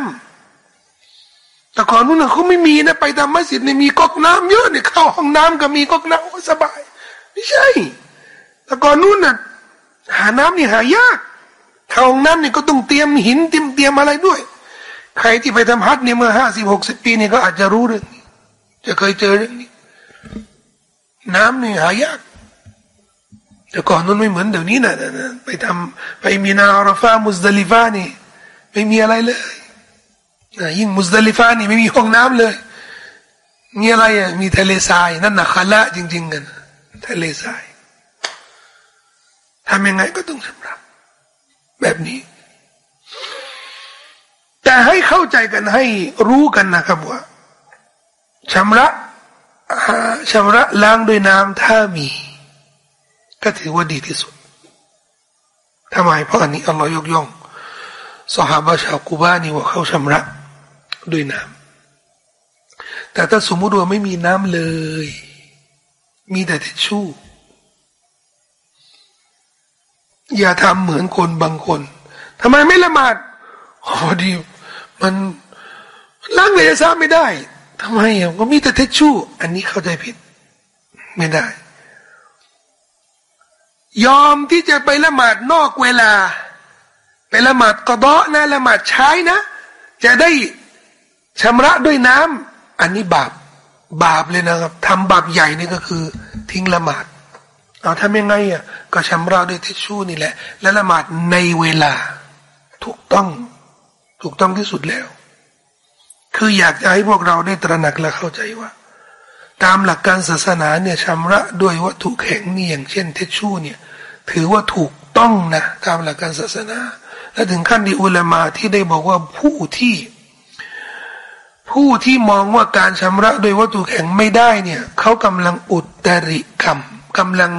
ำแต่ก่อนนู้นเขาไม่มีนะไปตามมัสยิดเนี่ยมีก๊อกน้ำเยอะเนี่ยเข้าห้องน้ำก็มีก๊อกน้ำสบาย ไม่ใช่ แต่ก่อนนู้นน่ะหาน้ำนี่หายากเข้าห้องน้ำเนี่ยก็ต้องเตรียมหินเตรียมเตรียมอะไรด้วย ใครที่ไปทำฮัทเนี่ยเมื่อห้าสิบหกสิบปีเนี่ยก็อาจจะรู้เรื่องนี้จะเคยเจอเรื่องนี้ น้ำนี่หายาก แต่ก่อนนั้นไม่เหมือนเดี๋ยวนี้นะไปทำไปมีนาอาราฟามุสดลิฟานี่ไม่มีอะไรเลยยิ่งมุสดลิฟานี่ไม่มีห้องน้ำเลย มีอะไรอะมีทะเลทรายนั่นนะคาละจริง ๆ กัน ทะเลทรายทำยังไงก็ต้องชำระแบบนี้ แต่ให้เข้าใจกันให้รู้กันนะครับว่าชำระชำระล้างด้วยน้ำถ้ามี ก็ถือว่าดีที่สุดทำไมเพราะอันนี้อัลลอฮ์ยกย่องสหายชาวกูบานี่ว่าเขาชำระด้วยน้ำแต่ถ้าสมมติว่าไม่มีน้ำเลย มีแต่ทิชชู่ อย่าทำเหมือนคนบางคนทำไมไม่ละหมาดอ๋อดี มันล้างเลยซาไม่ได้ทำไมอะก็มีแต่ทิชชู่ อันนี้เข้าใจผิด ไม่ได้ ยอมที่จะไปละหมาดนอกเวลา ไปละหมาดกอดอนะละหมาดใช้นะ จะได้ชำระด้วยน้ำอันนี้บาปบาปเลยนะครับทำบาปใหญ่นี่ก็คือ ทิ้งละหมาด เอาทำยังไงอะก็ชำระด้วยทิชชู่นี่แหละ และละหมาดในเวลา ถูกต้อง ถูกต้องที่สุดแล้ว คืออยากจะให้พวกเราได้ตระหนักและเข้าใจว่า ตามหลักการศาสนาเนี่ยชำระด้วยวัตถุแข็งนี่อย่างเช่นเทชชูเนี่ยถือว่าถูกต้องนะตามหลักการศาสนา และถึงขั้นดีอุลามาที่ได้บอกว่าผู้ที่ ผู้ที่มองว่าการชำระโดยวัตถุแข็งไม่ได้เนี่ยเขากำลังอุตริกรรมกำลัง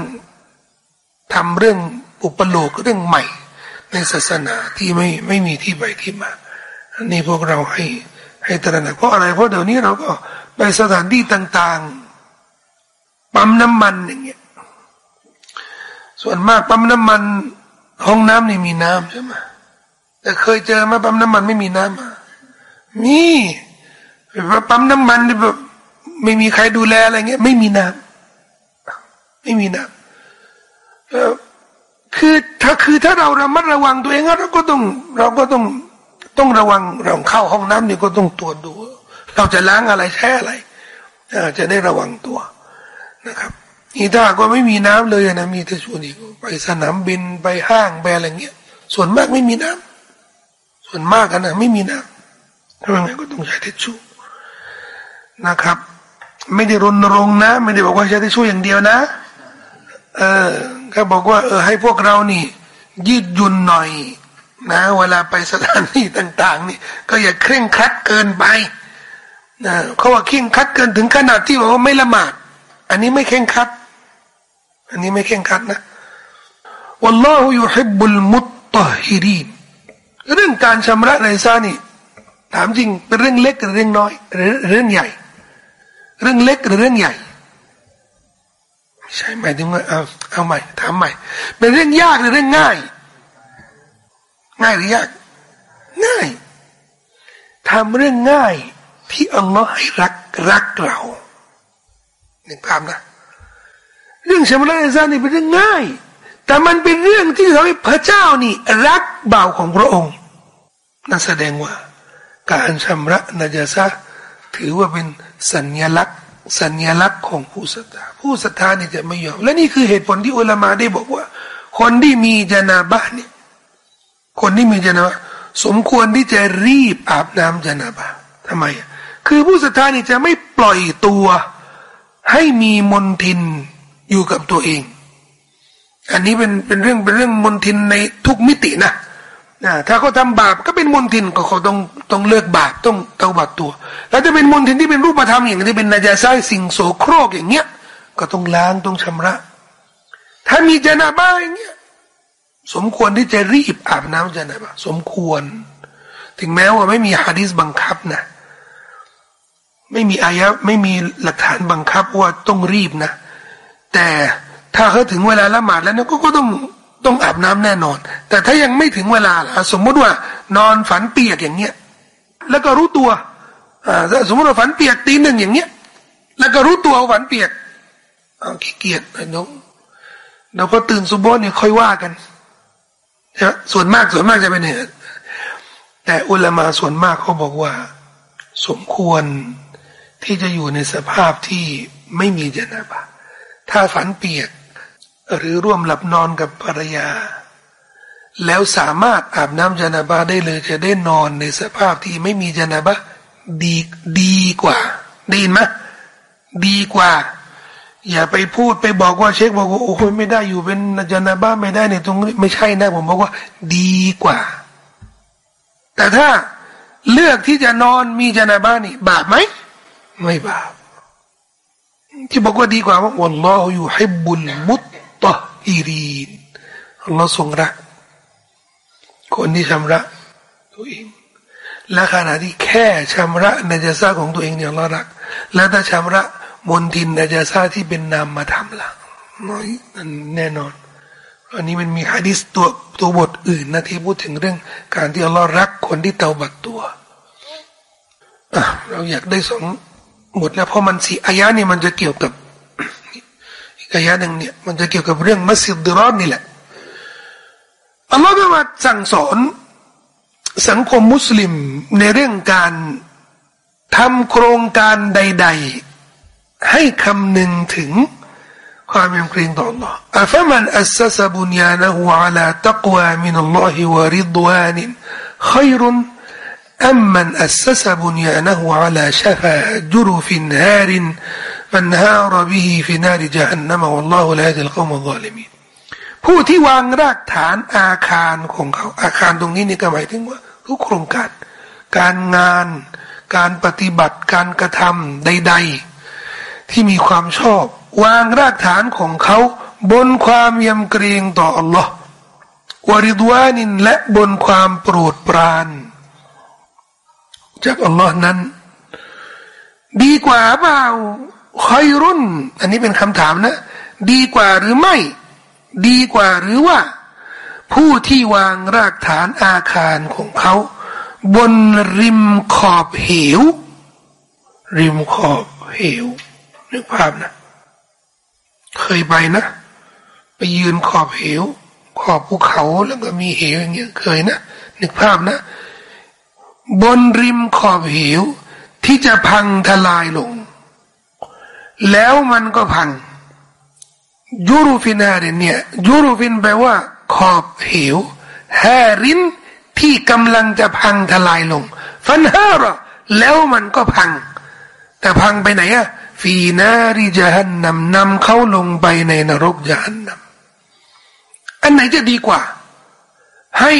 ทำเรื่องอุปโลกเรื่องใหม่ ในศาสนาที่ไม่ไม่มีที่ไปที่มาอันนี้พวกเราให้ให้ตระหนักเพราะอะไรเพราะเดี๋ยวนี้เราก็ ไปสถานที่ต่างๆ ปั๊มน้ำมันอย่างเงี้ย ส่วนมากปั๊มน้ำมัน ห้องน้ำนี่มีน้ำใช่ไหมแต่เคยเจอมาปั๊มน้ำมันไม่มีน้ำมีปั๊มน้ำมันนี่แบบไม่มีใครดูแลอะไรเงี้ย ไม่มีน้ำไม่มีน้ำคือถ้าคือถ้าเราระมัดระวังตัวเองเราก็ต้อง เราก็ต้องต้องระวังเราเข้าห้องน้ำนี่ก็ต้องตรวจดู เราจะล้างอะไรแช่อะไรจะได้ระวังตัวนะครับนี่ถ้าก็ไม่มีน้ำเลยนะมีแต่ส่วนอีกไปสนามบินไปห้างไปอะไรเงี้ย ส่วนมากไม่มีน้ำส่วนมากกันนะไม่มีน้ำทำไงก็ต้องใช้ทิชชู่นะครับ ไม่ได้รณรงค์นะ ไม่ได้บอกว่าใช้ทิชชู่อย่างเดียวนะ เออก็บอกว่าเออให้พวกเรานี่ ยืดหยุ่นหน่อย นะ เวลาไปสถานที่ต่าง ๆ นี่ ก็อย่าเคร่งครัดเกินไป นะเขาว่าเข่งคัดเกินถึงขนาดที่บอกว่าไม่ละหมาด อันนี้ไม่เข่งคัด อันนี้ไม่เข่งคัดนะวัลลอฮฺยุฮิบุลมุตตฮิรีนเรื่องการชำระในซานี่ถามจริงเป็นเรื่องเล็กหรือเรื่องน้อยหรือเรื่องใหญ่ เรื่องเล็กหรือเรื่องใหญ่ใช่ไหมถึงว่าเอาเอาใหม่ถามใหม่เป็นเรื่องยากหรือเรื่องง่าย ง่ายหรือยาก ง่ายทำเรื่องง่าย ที่อัลลอฮ์ให้รักรักเราหนึ่งภาพนะเรื่องชำระซานี่เป็นเรื่องง่าย แต่มันเป็นเรื่องที่ทำให้พระเจ้านี่ รักบ่าวของพระองค์นั่นแสดงว่า การชำระนาจาซาถือว่าเป็นสัญลักษณ์ สัญลักษณ์ของผู้ศรัทธาผู้ศรัทธานี่จะไม่ยอม และนี่คือเหตุผลที่อุลามาได้บอกว่า คนที่มีจนาบะเนี่ยคนที่มีจนาบะสมควรที่จะรีบอาบน้ำจนาบะทำไม คือผู้ศรัทธานี่จะไม่ปล่อยตัว ให้มีมนทินอยู่กับตัวเอง อันนี้เป็นเป็นเรื่องเป็นเรื่องมนทินในทุกมิตินะนะถ้าเขาทำบาปก็เป็นมนทินก็เขาต้องต้องเลิกบาปต้องเตาบัตตัว แล้วจะเป็นมนทินที่เป็นรูปธรรมอย่างที่เป็นนาจาซ้ายสิ่งโสโครกอย่างเงี้ย ก็ต้องล้างต้องชำระ ถ้ามีจนาบ้าอย่างเงี้ยสมควรที่จะรีบอาบน้ำจนาบ้าสมควร ถึงแม้ว่าไม่มีฮะดิษบังคับนะ ไม่มีอายะไม่มีหลักฐานบังคับว่าต้องรีบนะ แต่ถ้าเขาถึงเวลาละหมาดแล้วเนี่ยก็ต้องต้องอาบน้ำแน่นอน แต่ถ้ายังไม่ถึงเวลาล่ะสมมติว่านอนฝันเปียกอย่างเงี้ยแล้วก็รู้ตัวสมมติว่าฝันเปียกตีหนึ่งอย่างเงี้ย แล้วก็รู้ตัวฝันเปียกเอาขี้เกียจไอ้น้องเราพอตื่นสุบอนเนี่ยค่อยว่ากันนะส่วนมากส่วนมากจะเป็นเนี่ยแต่อุลามาส่วนมากเขาบอกว่า สมควร ที่จะอยู่ในสภาพที่ไม่มีเจนาบะถ้าฝันเปียก หรือร่วมหลับนอนกับภรรยา แล้วสามารถอาบน้ำจนาบาได้เลยจะได้นอนในสภาพที่ไม่มีจนาบะดีดีกว่าดีไหมดีกว่า อย่าไปพูดไปบอกว่าเช็คบอกว่าโอ้โหไม่ได้อยู่เป็นจนาบาไม่ได้ในตรงนี้ไม่ใช่นะผมบอกว่า ดีกว่า แต่ถ้าเลือกที่จะนอนมีจนาบานี่ บาปไหม ไม่บาปที่บอกว่าดีกว่าว่าอัลลอฮฺอยู่ให้บุญมุตตฮิรีนอัลลอฮ์ทรงรักคนที่ชำระตัวเอง และขณะที่แค่ชำระนาจาซาของตัวเองเนี่ยอัลลอฮ์รัก และถ้าชำระมนทินนาจาซาที่เป็นนามมาทำละน้อยนั่นแน่นอนอันนี้มันมีฮะดิษตัวตัวบทอื่นนะที่พูดถึงเรื่อง การที่อัลลอฮ์รักคนที่เตาบัตตัว เราอยากได้สอง หมดแล้วเพราะมันสี่อายะนี่มันจะเกี่ยวกับอีกอายะหนึ่งเนี่ยมันจะเกี่ยวกับเรื่องมัสยิดดิรอนนี่แหละอัลลอฮฺได้มาสั่งสอนสังคมมุสลิมในเรื่องการทำโครงการใด ๆ ให้คำนึงถึงความยำเกรงต่อ Allah อัฟมันอัสสะบุญญาณหูอัลาตักวามินัลลอฮิวะริดวานิน خير أمن أسس بنيانه على شفا جرف نار فانهار به في نار جهنم والله لا يهدي القوم الظالمين ผู้ที่วางรากฐานอาคารของเขา อาคารตรงนี้นี่ก็หมายถึงว่าทุกโครงการ การงาน การปฏิบัติ การกระทำใด ๆ ที่มีความชอบ วางรากฐานของเขา บนความยำเกรงต่ออัลลอฮ์วริดวานินและบนความโปรดปราน จากอัลลอฮ์นั้น ดีกว่าเปล่าคอยรุ่น อันนี้เป็นคำถามนะ ดีกว่าหรือไม่ ดีกว่าหรือว่า ผู้ที่วางรากฐานอาคารของเขา บนริมขอบเหว ริมขอบเหวนึกภาพนะ เคยไปนะ ไปยืนขอบเหว ขอบภูเขาแล้วก็มีเหวอย่างเงี้ยเคยนะนึกภาพนะ บนริมขอบเหวที่จะพังทลายลง แล้วมันก็พัง ยูรูฟินาเรเนี่ยยูรูฟินแปลว่า ขอบเหวแฮรินที่กำลังจะพังทลายลง ฟันฮาระแล้วมันก็พัง แต่พังไปไหนอะฟีนาริจฮันนำนำเข้าลงไปในนรกจฮันนำอันไหนจะดีกว่า ให้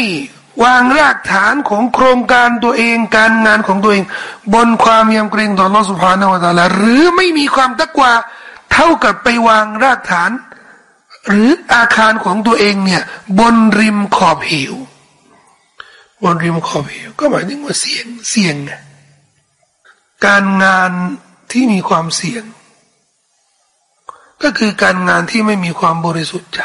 วางรากฐานของโครงการตัวเองการงานของตัวเอง บนความยำเกรงต่อลอสุภานวตาลาหรือไม่มีความตะกว่าเท่ากับไปวางรากฐาน หรืออาคารของตัวเองเนี่ย บนริมขอบเหวบนริมขอบเหวก็หมายถึงว่าเสี่ยงเสี่ยงการงานที่มีความเสี่ยง ก็คือการงานที่ไม่มีความบริสุทธิ์ใจ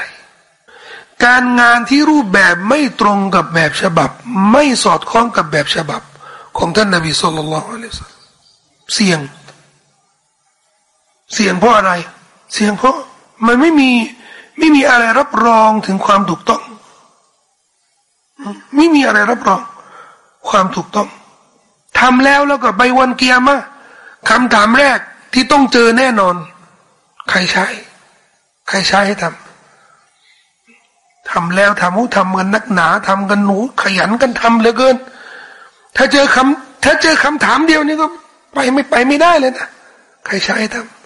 การงานที่รูปแบบไม่ตรงกับแบบฉบับ ไม่สอดคล้องกับแบบฉบับ ของท่านนบีสุลต่านละอัลลอฮฺเสี่ยง เสี่ยงเพราะอะไร เสี่ยงเพราะมันไม่มีไม่มีอะไรรับรองถึงความถูกต้อง ไม่มีอะไรรับรอง ความถูกต้องทำแล้วแล้วก็ไปวันเกียร์มาคำถามแรกที่ต้องเจอแน่นอน ใครใช้ ใครใช้ให้ทำ ทำแล้วทำหูทำกันนักหนาทำกันหนู ขยันกันทำเหลือเกิน ถ้าเจอคำถ้าเจอคำถามเดียวนี้ก็ ไปไม่ไปไม่ได้เลยนะใครใช้ทำ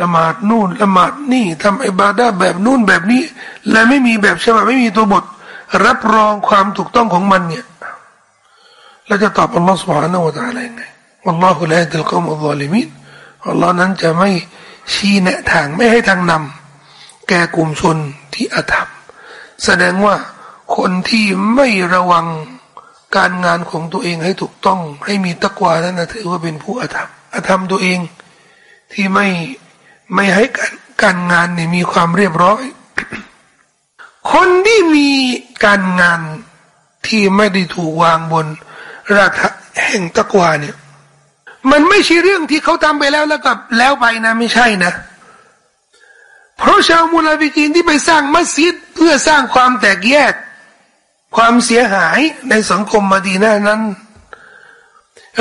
ละหมาดนู่นละหมาดนี่ทำไอบาดาแบบนู่นแบบนี้ และไม่มีแบบฉบับไม่มีตัวบท รับรองความถูกต้องของมันเนี่ยเราจะตอบอัลลอฮฺสุบฮานาอูตะอะไรไงอัลลอฮฺละดิลกอมอัลลอฮิมินอัลลอฮ์นั้นจะไม่ชี้แนะทางไม่ให้ทางนำ แก่กลุ่มชนที่อธรรม แสดงว่าคนที่ไม่ระวังการงานของตัวเองให้ถูกต้องให้มีตะกวานั้นนะถือว่าเป็นผู้อธรรมอธรรมตัวเองที่ไม่ไม่ให้การการงานเนี่ยมีความเรียบร้อย คนที่มีการงานที่ไม่ได้ถูกวางบนรากแห่งตะกวาเนี่ย มันไม่ใช่เรื่องที่เขาทำไปแล้วแล้วกับแล้วไปนะไม่ใช่นะ เพราะชาวมุลาบิกีนที่ไปสร้างมัสยิดเพื่อสร้างความแตกแยก ความเสียหายในสังคมมาดีนานั้น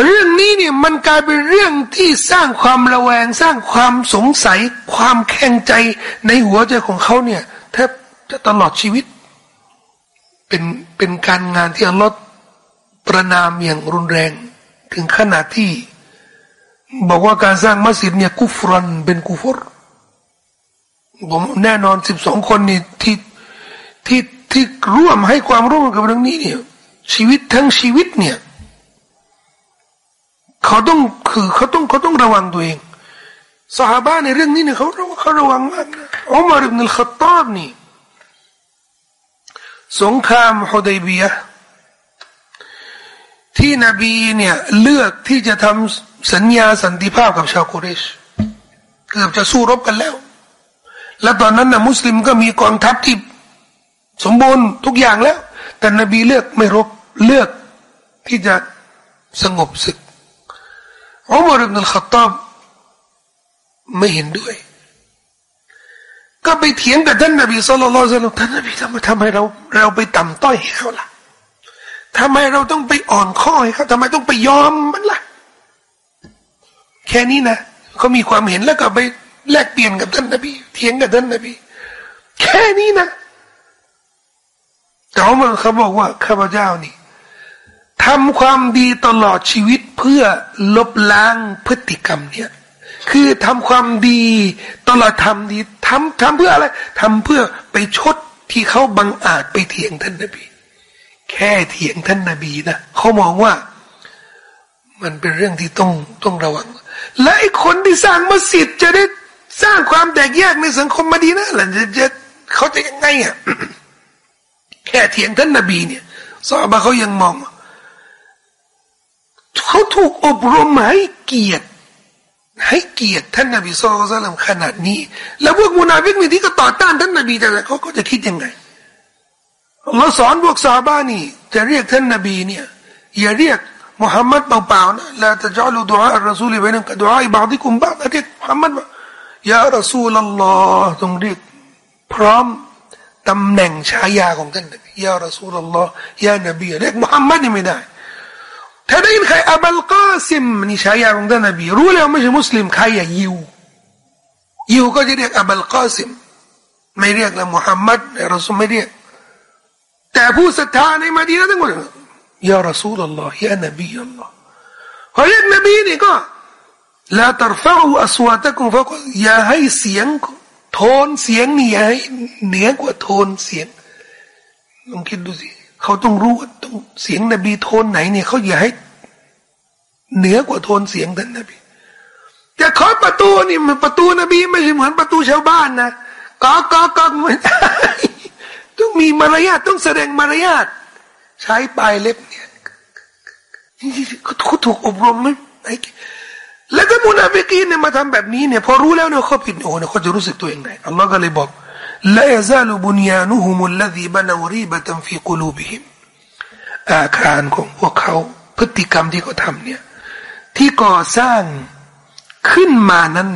เรื่องนี้เนี่ยมันกลายเป็นเรื่องที่สร้างความระแวง สร้างความสงสัย ความแข็งใจในหัวใจของเขาเนี่ยแทบจะตลอดชีวิต เป็นเป็นการงานที่อัลลอฮ์ประนามอย่างรุนแรง ถึงขนาดที่ บอกว่าการสร้างมัสยิดเนี่ยกุฟรันเป็นกุฟร ผมแน่นอนสิบสองคนนี่ที่ที่ที่ร่วมให้ความร่วมกับเรื่องนี้เนี่ย ชีวิตทั้งชีวิตเนี่ย เขาต้องคือเขาต้องเขาต้องระวังตัวเองสหบ้านในเรื่องนี้เนี่ยเขาเขาระวังมากนะอุมารอิบนุลขตาบนี่สงครามฮุดัยบียะที่นบีเนี่ยเลือกที่จะทำสัญญาสันติภาพกับชาวกุเรชเกือบจะสู้รบกันแล้ว และตอนนั้นนะมุสลิมก็มีกองทัพที่สมบูรณ์ทุกอย่างแล้ว แต่นบีเลือกไม่รบเลือกที่จะสงบศึกอุมารอิบนุลขตอบไม่เห็นด้วย ก็ไปเถียงกับท่านนบีสุลต่านท่านนบีทำไมทำให้เรา เราไปต่ำต้อยให้เขาล่ะทำไมเราต้องไปอ่อนข้อให้เขาทำไมต้องไปยอมมันล่ะ แค่นี้นะเขามีความเห็นแล้วก็ไป แลกเปลี่ยนกับท่านนบีเถียงกับท่านนบีแค่นี้นะแต่ว่าเขาบอกว่าข้าพเจ้านี่ทำความดีตลอดชีวิตเพื่อลบล้างพฤติกรรมเนี่ย คือทำความดีตลอดทำดีทำทำเพื่ออะไรทำเพื่อไปชดที่เขาบังอาจไปเถียงท่านนบี แค่เถียงท่านนบีนะเขามองว่า มันเป็นเรื่องที่ต้องต้องระวัง และไอ้คนที่สร้างมัสยิดจะได้ สร้างความแตกแยกในสังคมมาดีนะหลังจะจะเขาจะยังไงอะแค่เถียงท่านนาบีเนี่ยซอบะเขายังมองเขาถูกอบรมให้เกียรติให้เกียรติท่านนาบีสุลต่านขนาดนี้ แล้วพวกมุนาฟิกมีที่ก็ต่อต้านท่านนาบีแต่เขาก็จะคิดยังไงเราสอนพวกซาบ้านี่ จะเรียกท่านนบีเนี่ยอย่าเรียกมุฮัมมัดเปล่าๆนะละจะจอลูดุอาอัลรอซูลีไปนึงกับดุอาอีบางที่คุมบ้างเรียกมุฮัมมัด ยารอซูลลอฮ์ต้องเรียกพร้อมตำแหน่งฉายาของท่านยารอซูลลอฮ์ยานบีเรียกมุฮัมมัดนี่ไม่ได้ถ้าได้ยินใครอับลกาซิมนี่ฉายาของท่านนบีรู้แล้วไม่ใช่มุสลิมใครอย่ายิวยิวก็จะเรียกอับลกาซิมไม่เรียกแล้วมุฮัมมัดรอซูไม่เรียก แต่ผู้ศรัทธาในมาดีนะทั้งหมดยารสูลลลอฮ์ยานบีอัลลอฮ์พอเรียกนบีนี่ก็ ลาตรฟะอูอัสวาตะกุมฟะกอย่าให้เสียง โทนเสียงนี่อย่าให้เหนือกว่าโทนเสียงลองคิดดูสิเขาต้องรู้ว่าต้องเสียงนบีโทนไหนเนี่ยเขาอย่าให้เหนือกว่าโทนเสียงท่านนบีจะเคาะประตูนี่มันประตูนบีไม่ใช่เหมือนประตูชาวบ้านนะก็ก็ก็เหมือนต้องมีมารยาทต้องแสดงมารยาทใช้ปลายเล็บเนี่ยเขาถูกอบรมไหม และถ้าمنافقين เนี่ยมาทำแบบนี้เนี่ยพอรู้แล้วเนี่ยเขาผิดโอ้เนี่ยเขาจะรู้สึกตัวเองไงอัลลอฮ์ก็เลยบอกละยาซาลุบุญญานุฮุมุลลดีบันวรีบะตัมฟีกูลูบิฮิมอาการของพวกเขาพฤติกรรมที่เขาทำเนี่ยที่ก่อสร้างขึ้นมานั้น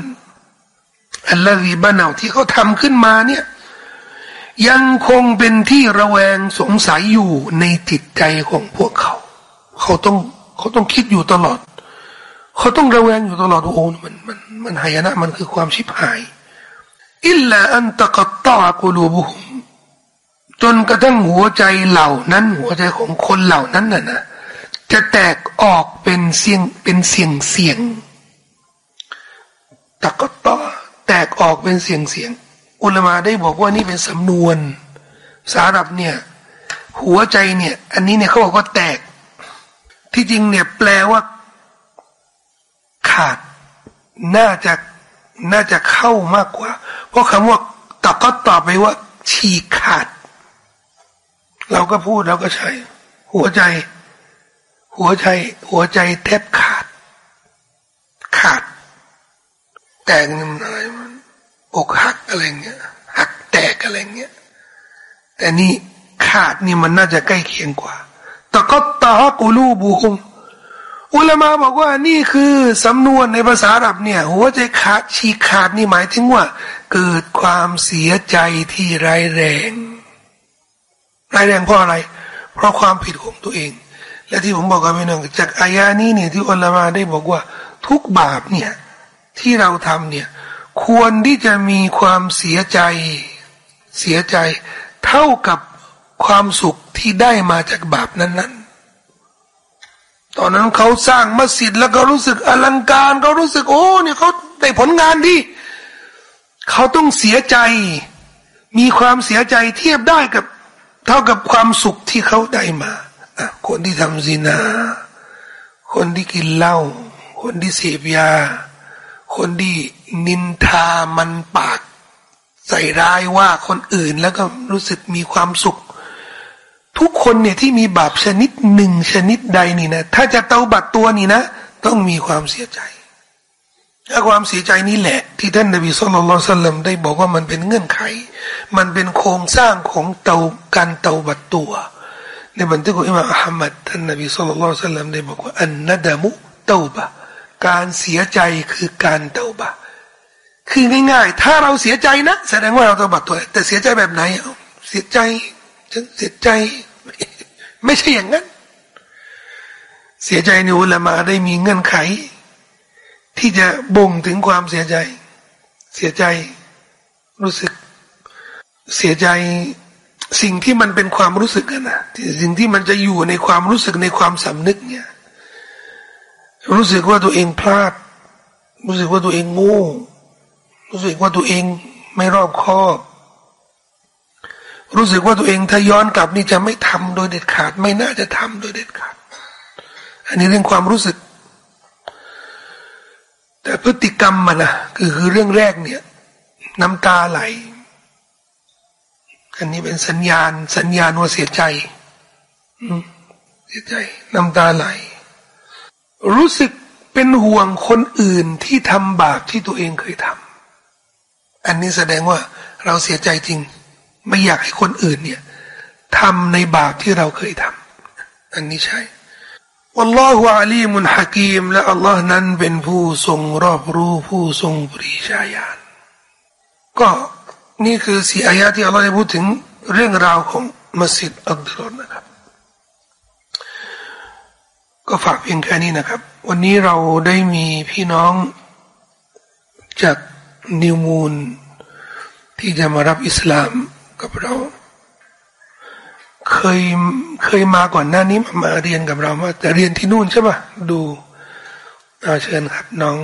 الذي بنوا ที่เขาทำขึ้นมาเนี่ยยังคงเป็นที่ระแวงสงสัยอยู่ในจิตใจของพวกเขา เขาต้องเขาต้องคิดอยู่ตลอด เขาต้องระแวงอยู่ตลอดโอ้มันมันมันหายนะมันคือความชิบหายอิลลาอันตะกัตตากุลูบุฮุมจนกระทั่งหัวใจเหล่านั้น หัวใจของคนเหล่านั้นน่ะนะจะแตกออกเป็นเสียงเป็นเสียงเสียงตะกัตตาแตกออกเป็นเสียงเสียง อุลมาได้บอกว่านี่เป็นสำนวนสารับเนี่ย หัวใจเนี่ย อันนี้เนี่ยเขาบอกว่าแตก ที่จริงเนี่ยแปลว่า ขาด น่าจะน่าจะเข้ามากกว่า เพราะคำว่าตะก็ตอบไปว่า ฉีกขาด เราก็พูดเราก็ใช้ หัวใจ หัวใจ หัวใจแทบขาด ขาด แตกนี่มันอะไรมันอกหักอะไรเงี้ยหักแตกอะไรเงี้ยแต่นี่ขาดนี่มันน่าจะใกล้เคียงกว่าตะก็ตากูลูบูคุม อุลามาบอกว่านี่คือสำนวนในภาษาอับเนี่ย หัวใจขาดฉีกขาดนี่หมายถึงว่า เกิดความเสียใจที่ร้ายแรงร้ายแรงเพราะอะไร เพราะความผิดของตัวเอง และที่ผมบอกกับพี่น้องจากอายานี้เนี่ยที่อุลามาได้บอกว่าทุกบาปเนี่ยที่เราทำเนี่ย ควรที่จะมีความเสียใจ เสียใจ เท่ากับความสุขที่ได้มาจากบาปนั้น ตอนนั้นเขาสร้างมัสยิดแล้วก็รู้สึกอลังการเขารู้สึกโอ้เนี่ยเขาได้ผลงานดีเขาต้องเสียใจ มีความเสียใจเทียบได้กับ เท่ากับความสุขที่เขาได้มาคนที่ทำซินา คนที่กินเหล้าคนที่เสพยา คนที่นินทามันปาก ใส่ร้ายว่าคนอื่นแล้วก็รู้สึกมีความสุข ทุกคนเนี่ยที่มีบาปชนิดหนึ่งชนิดใดนี่นะถ้าจะเตาบัตตัวนี่นะ ต้องมีความเสียใจถ้าความเสียใจนี้แหละ ที่ท่านนบีสุลต่านสัลลัมได้บอกว่ามันเป็นเงื่อนไข มันเป็นโครงสร้างของเตาการเตาบัตตัว ในบันทึกของอิมามอัลมัดท่านนบีสุลต่านสัลลัมได้บอกว่าอันนัดมุเตาบะการเสียใจคือการเตาบะคือง่าย ๆ ถ้าเราเสียใจนะ แสดงว่าเราเตาบัตตัว แต่เสียใจแบบไหนเสียใจ ฉันเสียใจ ไม่ใช่อย่างนั้น เสียใจในอุลามาได้มีเงื่อนไข ที่จะบ่งถึงความเสียใจ เสียใจ รู้สึก เสียใจสิ่งที่มันเป็นความรู้สึกนะสิ่งที่มันจะอยู่ในความรู้สึกในความสำนึกเนี่ย รู้สึกว่าตัวเองพลาด รู้สึกว่าตัวเองโง่รู้สึกว่าตัวเองไม่รอบคอบ รู้สึกว่าตัวเองถ้าย้อนกลับนี่จะไม่ทำโดยเด็ดขาด ไม่น่าจะทำโดยเด็ดขาด อันนี้เรื่องความรู้สึก แต่พฤติกรรมมันนะคือคือเรื่องแรกเนี่ย น้ำตาไหล อันนี้เป็นสัญญาณ สัญญาณว่าเสียใจเสียใจ น้ำตาไหล รู้สึกเป็นห่วงคนอื่นที่ทำบาปที่ตัวเองเคยทำอันนี้แสดงว่าเราเสียใจจริง ไม่อยากให้คนอื่นเนี่ยทำในบาปที่เราเคยทำอันนี้ใช่วัลลอฮุอาลีมุนฮะกีมและอัลลอฮ์นั้นเป็นผู้ทรงรอบรู้ผู้ทรงปริชาญาณก็นี่คือสี่อายะที่อัลลอฮ์ได้พูดถึงเรื่องราวของมัสยิดอัลดุลนะครับ ก็ฝากเพียงแค่นี้นะครับ วันนี้เราได้มีพี่น้องจากนิวมูลที่จะมารับอิสลาม กับเรา เคยเคยมาก่อนหน้านี้มาเรียนกับเรามาแต่เรียนที่นู่นใช่ปะดูเอาเชิญครับน้อง